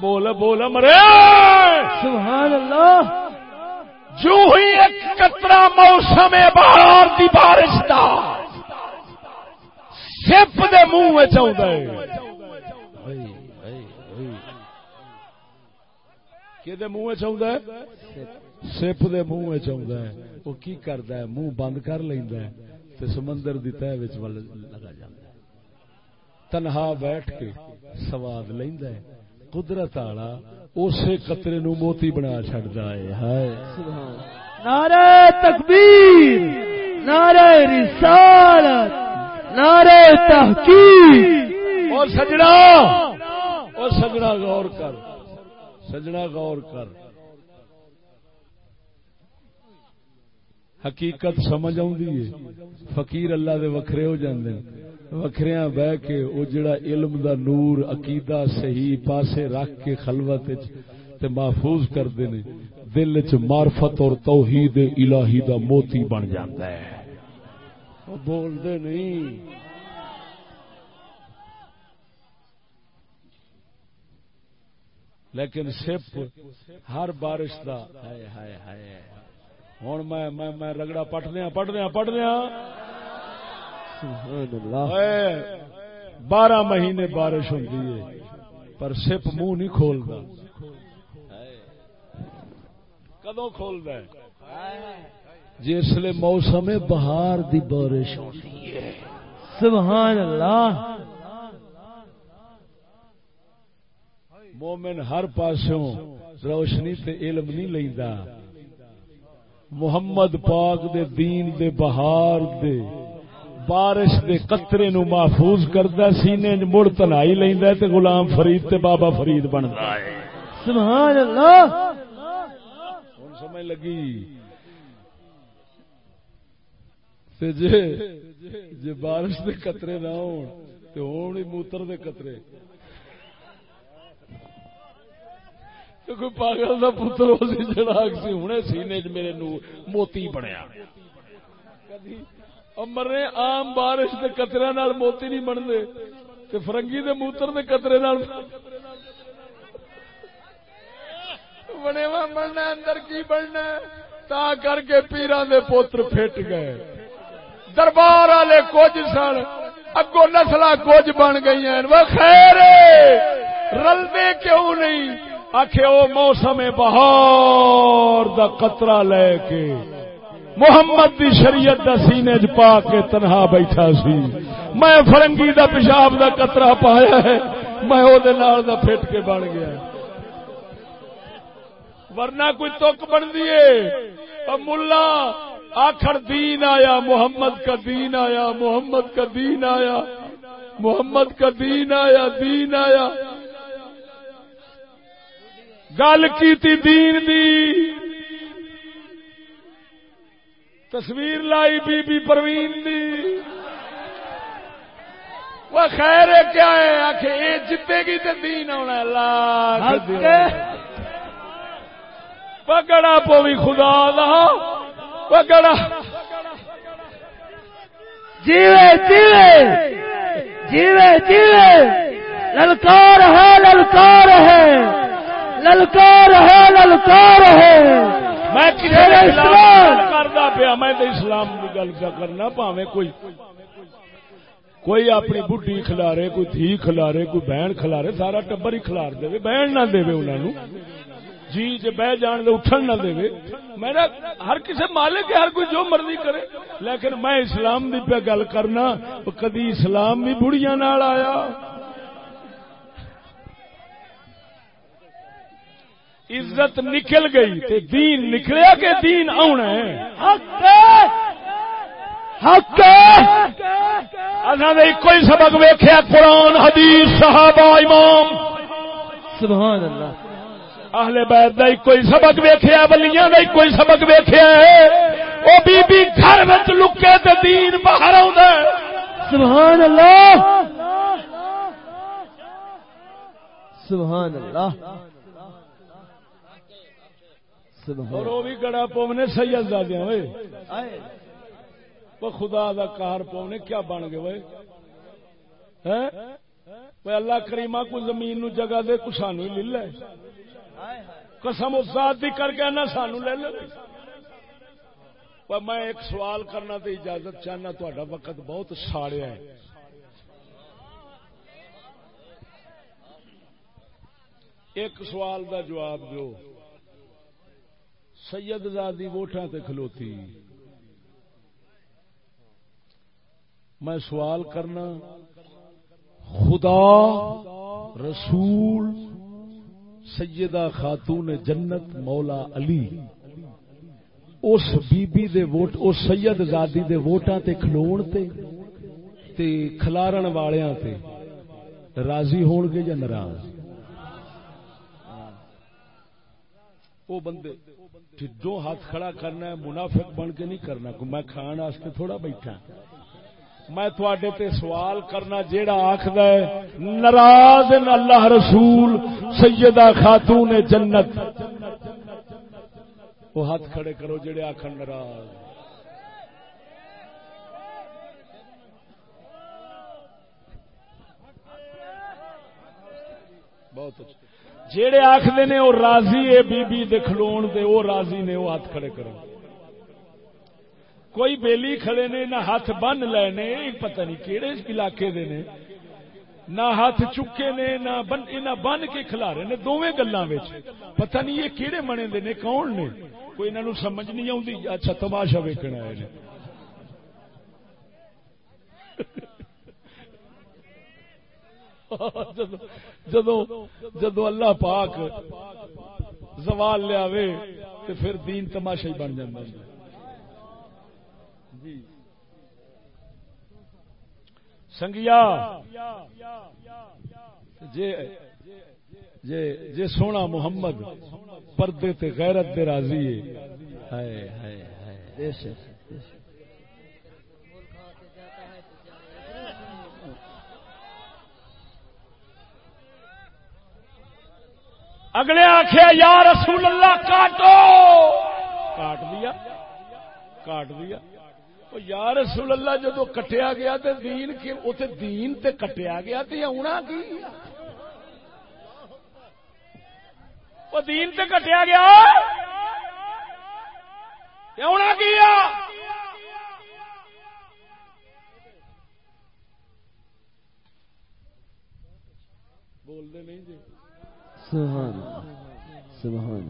بول بول مرے! سبحان اللہ جو ہی ایک کترا موسم بہار دی بارش دا سپ دے منہ چاہتا ہے۔ کہ منہ چاہتا ہے؟ سپ دے منہ چاہتا ہے۔ وہ کی کرتا ہے؟ منہ بند کر لینا ہے سمندر دی تہ لگا جاتا ہے۔ تنہا بیٹھ کے سواد لینا ہے۔ قدرت والا اسی قطرے نو موتی بنا چڑتا ہے۔ ہائے۔ نعرہ تکبیر نعرہ رسالت نعرہ تحقیق۔ اور سجڑا اور سجڑا غور کر۔ سجنا غور کر۔ حقیقت سمجھ آئی فقیر اللہ دے وکھرے ہو جاندے وکھریاں بہ کے او جڑا علم دا نور، عقیدہ صحیح پاسے رکھ کے خلوت تے محفوظ کردے نے، دل چ معرفت اور توحید الہی دا موتی بن جاندا ہے۔ وہ بول دے نہیں۔ لیکن سپ ہر بارش دا ہوں میں رگڑا پٹ دیا پٹ دیا پٹ دیا۔ بارہ مہینے بارش ہوتی ہے پر سپ منہ نہیں کھولتا کدو کھولتا جسے موسم بہار دی بارش ہوتی ہے۔ سبحان اللہ مومن ہر پاسوں روشنی تے علم نہیں لیندا۔ محمد پاک دے دین دے بہار دے بارش دے قطرے نو محفوظ کردا سینے وچ مڑ تنائی لیندا تے غلام فرید تے بابا فرید بندا ہے۔ سبحان اللہ۔ ہن سمجھ لگی؟ تے جے جے بارش دے قطرے نہ ہون تے ہون ہی موتر دے قطرے تے کوئی پاگل دا پتر ہو سی جڑا ہنے سینے چ میرے نو موتی بنیا۔ کدی مرے عام بارش دے قطرے نال موتی نہیں بنتے، تے فرنگی دے موتر دے قطرے نال۔ بنے بننا اندر کی بننا تا کر کے پیران دے پوتر پھٹ گئے۔ دربار والے کچھ سن اگو نسل کچھ بن گئی ہیں وہ خیر رلدے کیوں نہیں؟ آخے وہ موسم بہار دا قطرہ لے کے محمد دی شریعت دا سینے چ پا کے تنہا بیٹھا سی۔ میں فرنگی دا پیشاب دا قطرہ پایا ہے۔ میں وہ دا پھٹ کے بن گیا۔ ورنہ کوئی تک بن دیے ملا آخر دین آیا، محمد کا دین آیا، محمد کا دین آیا، محمد کا دین آیا دین آیا۔ گل کی تھی دین دی۔ تصویر لائی بی بی پروین دی۔ وہ خیر کیا ہے؟ آخ یہ جیتے گی تو دین آنا لاکھ پگڑا پوی خدا دا۔ پگڑا۔ جیوے جیوے۔ جیوے جیوے۔ للکار ہے للکار ہے۔ للکار ہے للکار ہے۔ میں کرتا پیا میں تو اسلام کی گل کیا کرنا پاوے کوئی کوئی اپنی بڈی کھلارے کوئی دھی کھلارے کوئی بہن کھلارے سارا ٹبر ہی کھلار دے۔ بہن نہ دے انہوں جی جی بہ جان دے اٹھن نہ دے۔ میرا ہر کسی مالک ہے ہر کوئی جو مرضی کرے۔ لیکن میں اسلام دی پہ گل کرنا کدی اسلام بھی بڑھیا نال آیا۔ عزت نکل گئی تے دین نکلیا کہ دین آنا ہے؟ حق اصل کوئی سبق ویخیا قرآن حدیث صحابہ امام۔ سبحان اللہ اہل بیت دا کوئی سبق ویخیا بلیاں دا کوئی سبق ویخیا وہ بی بی گھر وچ لکے تے دین باہر آ سبحان اللہ سبحان اللہ اور وہ بھی گڑا پونے دادیا ہوئے وہ خدا دا کار پونے کیا بن گئے وہ اللہ کریما کو زمین نو جگہ دے کچھ سانو لے لے۔ قسم ذات دی کر کے نہ سانو لے لے۔ میں ایک سوال کرنا تو اجازت چاہنا تا وقت بہت ساڑیا ہے۔ ایک سوال دا جواب دو سید زادی ووٹاں تے کھلوتی۔ میں سوال کرنا، خدا رسول سیدہ خاتون جنت مولا علی، اس بی بی دے ووٹ، اس سید زادی دے ووٹاں تے کھلون تے تے کھلارن والیاں تے راضی ہون گے یا ناراض؟ وہ بندے ٹھڈوں ہاتھ کھڑا کرنا ہے، منافق بن کے نہیں کرنا۔ کو میں کھان واسطے تھوڑا بیٹھا۔ میں تھوڑے تے سوال کرنا، جیڑا آخد ہے، ناراض اللہ رسول، سیدہ خاتون جنت۔ وہ ہاتھ کھڑے کرو جڑے آخر ناراض۔ بہت اچھا۔ جیڑے آخر نے وہ راضی ہے بی بی دے کھلون دے، وہ راضی نے، وہ ہاتھ کھڑے کرو کوئی بیلی کھڑے نے، نہ ہاتھ بن لے نے پتہ نہیں کہڑے علاقے دے نے۔ نہ ہاتھ چکے نے، نہ بن نہ بن کے کھلا رہے نے دونوں گلوں پتہ نہیں یہ کہڑے بنے دے نے، کون نے؟ کوئی انہوں سمجھ نہیں آتی اچھا تماشا ویکنا ہے جدو جدو اللہ پاک زوال لیا تو پھر دین تماشا ہی بن جائے جی۔ سنگیا۔ جے جے جے سونا محمد پردے تے غیرت دے راضی ہے۔ ہائے ہائے ہائے۔ اگلے آخیا یا رسول اللہ، کاٹو! کاٹ دیا کاٹ دیا۔ یا رسول اللہ، جدو کٹیا گیا تو دین کی اتنے دین تے کٹیا گیا تو آنا کی؟ وہ دین تے کٹیا گیا۔ آنا کی بولتے نہیں جی۔ سبحان سبحان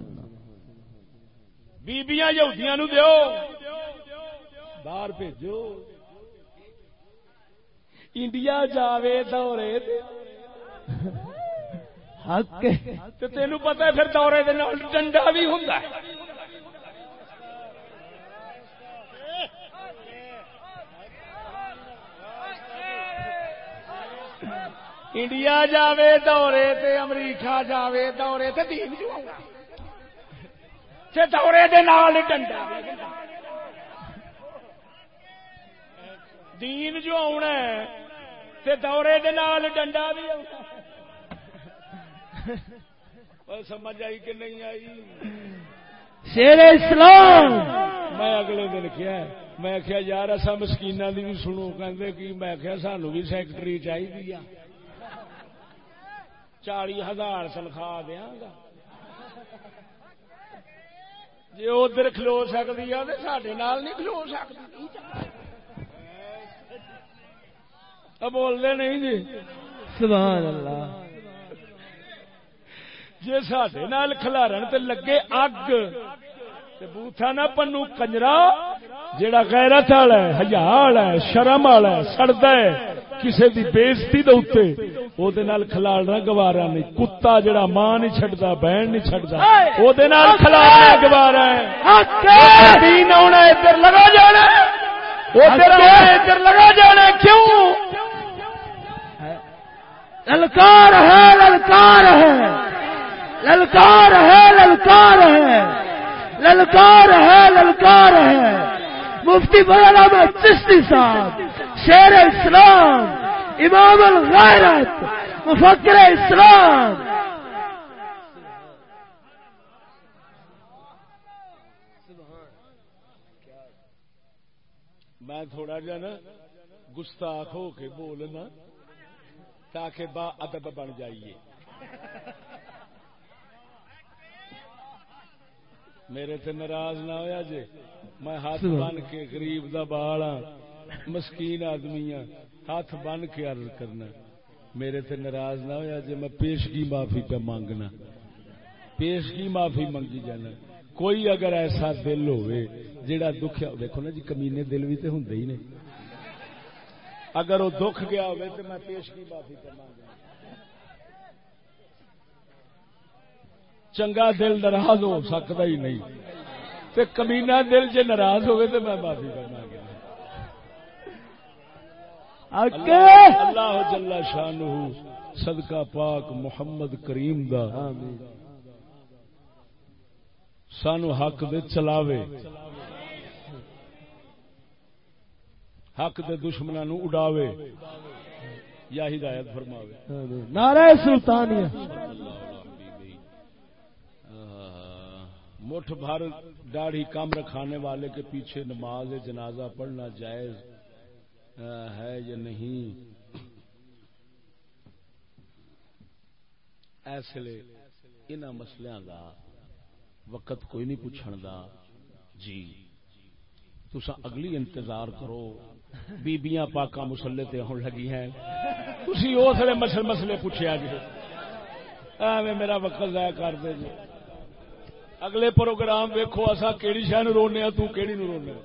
بیبیاں یہودیاں نو دیو۔ باہر بھیجو۔ انڈیا جاوے دورے حق تین پتا پھر دورے ڈنڈا بھی ہوں انڈیا جاوے دورے تے امریکہ جاوے دورے تے دین جو تے دورے دے نال ڈنڈا دین جو آنا تے دورے دے نال ڈنڈا بھی آنا سمجھ آئی کہ نہیں آئی؟ شیر اسلام! میں اگلے دن کیا میں کیا یار اصا مسکین دی بھی سنو کہ میں کیا سانو بھی سیکٹری چاہیے چالی ہزار تنخواہ دیا گا جی ادھر کھلو سکتی ہے تو سڈے نہیں کھلو سکتی بولتے نہیں جی۔ سبحان اللہ جی سڈے نال کھلارن تے لگے اگ بوتھا نہ پنو کنجرا جیڑا غیرت والا ہے حیا والا ہے شرم والا ہے سڑدا ہے۔ کسے دی بےزتی دے اوتے او دے نال کھلارنا گوارا نہیں۔ کتا جڑا ماں نہیں چھڈدا بہن نہیں چھڈدا او دے نال کھلارنا گوارا ہے۔ دین آنا ادھر لگا جانا ادھر ادھر لگا جانا کیوں؟ للکار ہے للکار ہے۔ للکار ہے للکار ہے۔ للکار ہے للکار ہے۔ مفتی بڑا میں چشتی صاحب، شیر اسلام، امام الغیرت، مفکر اسلام۔ میں تھوڑا جا نا گستاخ ہو کے بولنا تاکہ با ادب بن جائیے۔ میرے تے ناراض نہ ہویا جے۔ میں ہاتھ بن کے غریب دا بال ہاں مسکین آدمی ہاں ہاتھ بن کے عرض کرنا۔ میرے تے ناراض نہ ہویا جے میں پیشگی معافی پہ مانگنا۔ پیشگی معافی منگی جانا۔ کوئی اگر ایسا دل ہوئے جڑا دکھیا دیکھو نا جی کمینے دل بھی تے ہوندے ہی نہیں اگر وہ دکھ گیا ہوئے تو میں پیشگی معافی پہ مانگنا۔ چنگا دل ناراض ہو سکتا ہی نہیں۔ تے کمینا دل جے ناراض ہوئے تو میں معافی کرنا۔ گیا اللہ جل شانہ صدقہ پاک محمد کریم دا۔ سانو حق دے چلاوے۔ حق دے دشمنوں نو اڈاوے۔ یا ہدایت فرماوے۔ نعرہ سلطانیہ۔ مٹھ بھر داڑھی کم رکھانے والے کے پیچھے نماز جنازہ پڑھنا جائز ہے یا نہیں؟ ایسے ان مسلیاں دا وقت کوئی نہیں پوچھن دا۔ جی تسا اگلی انتظار کرو۔ بیبیاں پاکا مسلے تے ہون لگی ہیں۔ تسی اس مسل مسئلے پوچھے جی ایویں میرا وقت ضائع کر دے جی۔ اگلے پروگرام ویکو اصا کہڑی شہ رونے ہاں، تو نو رونے ہاں؟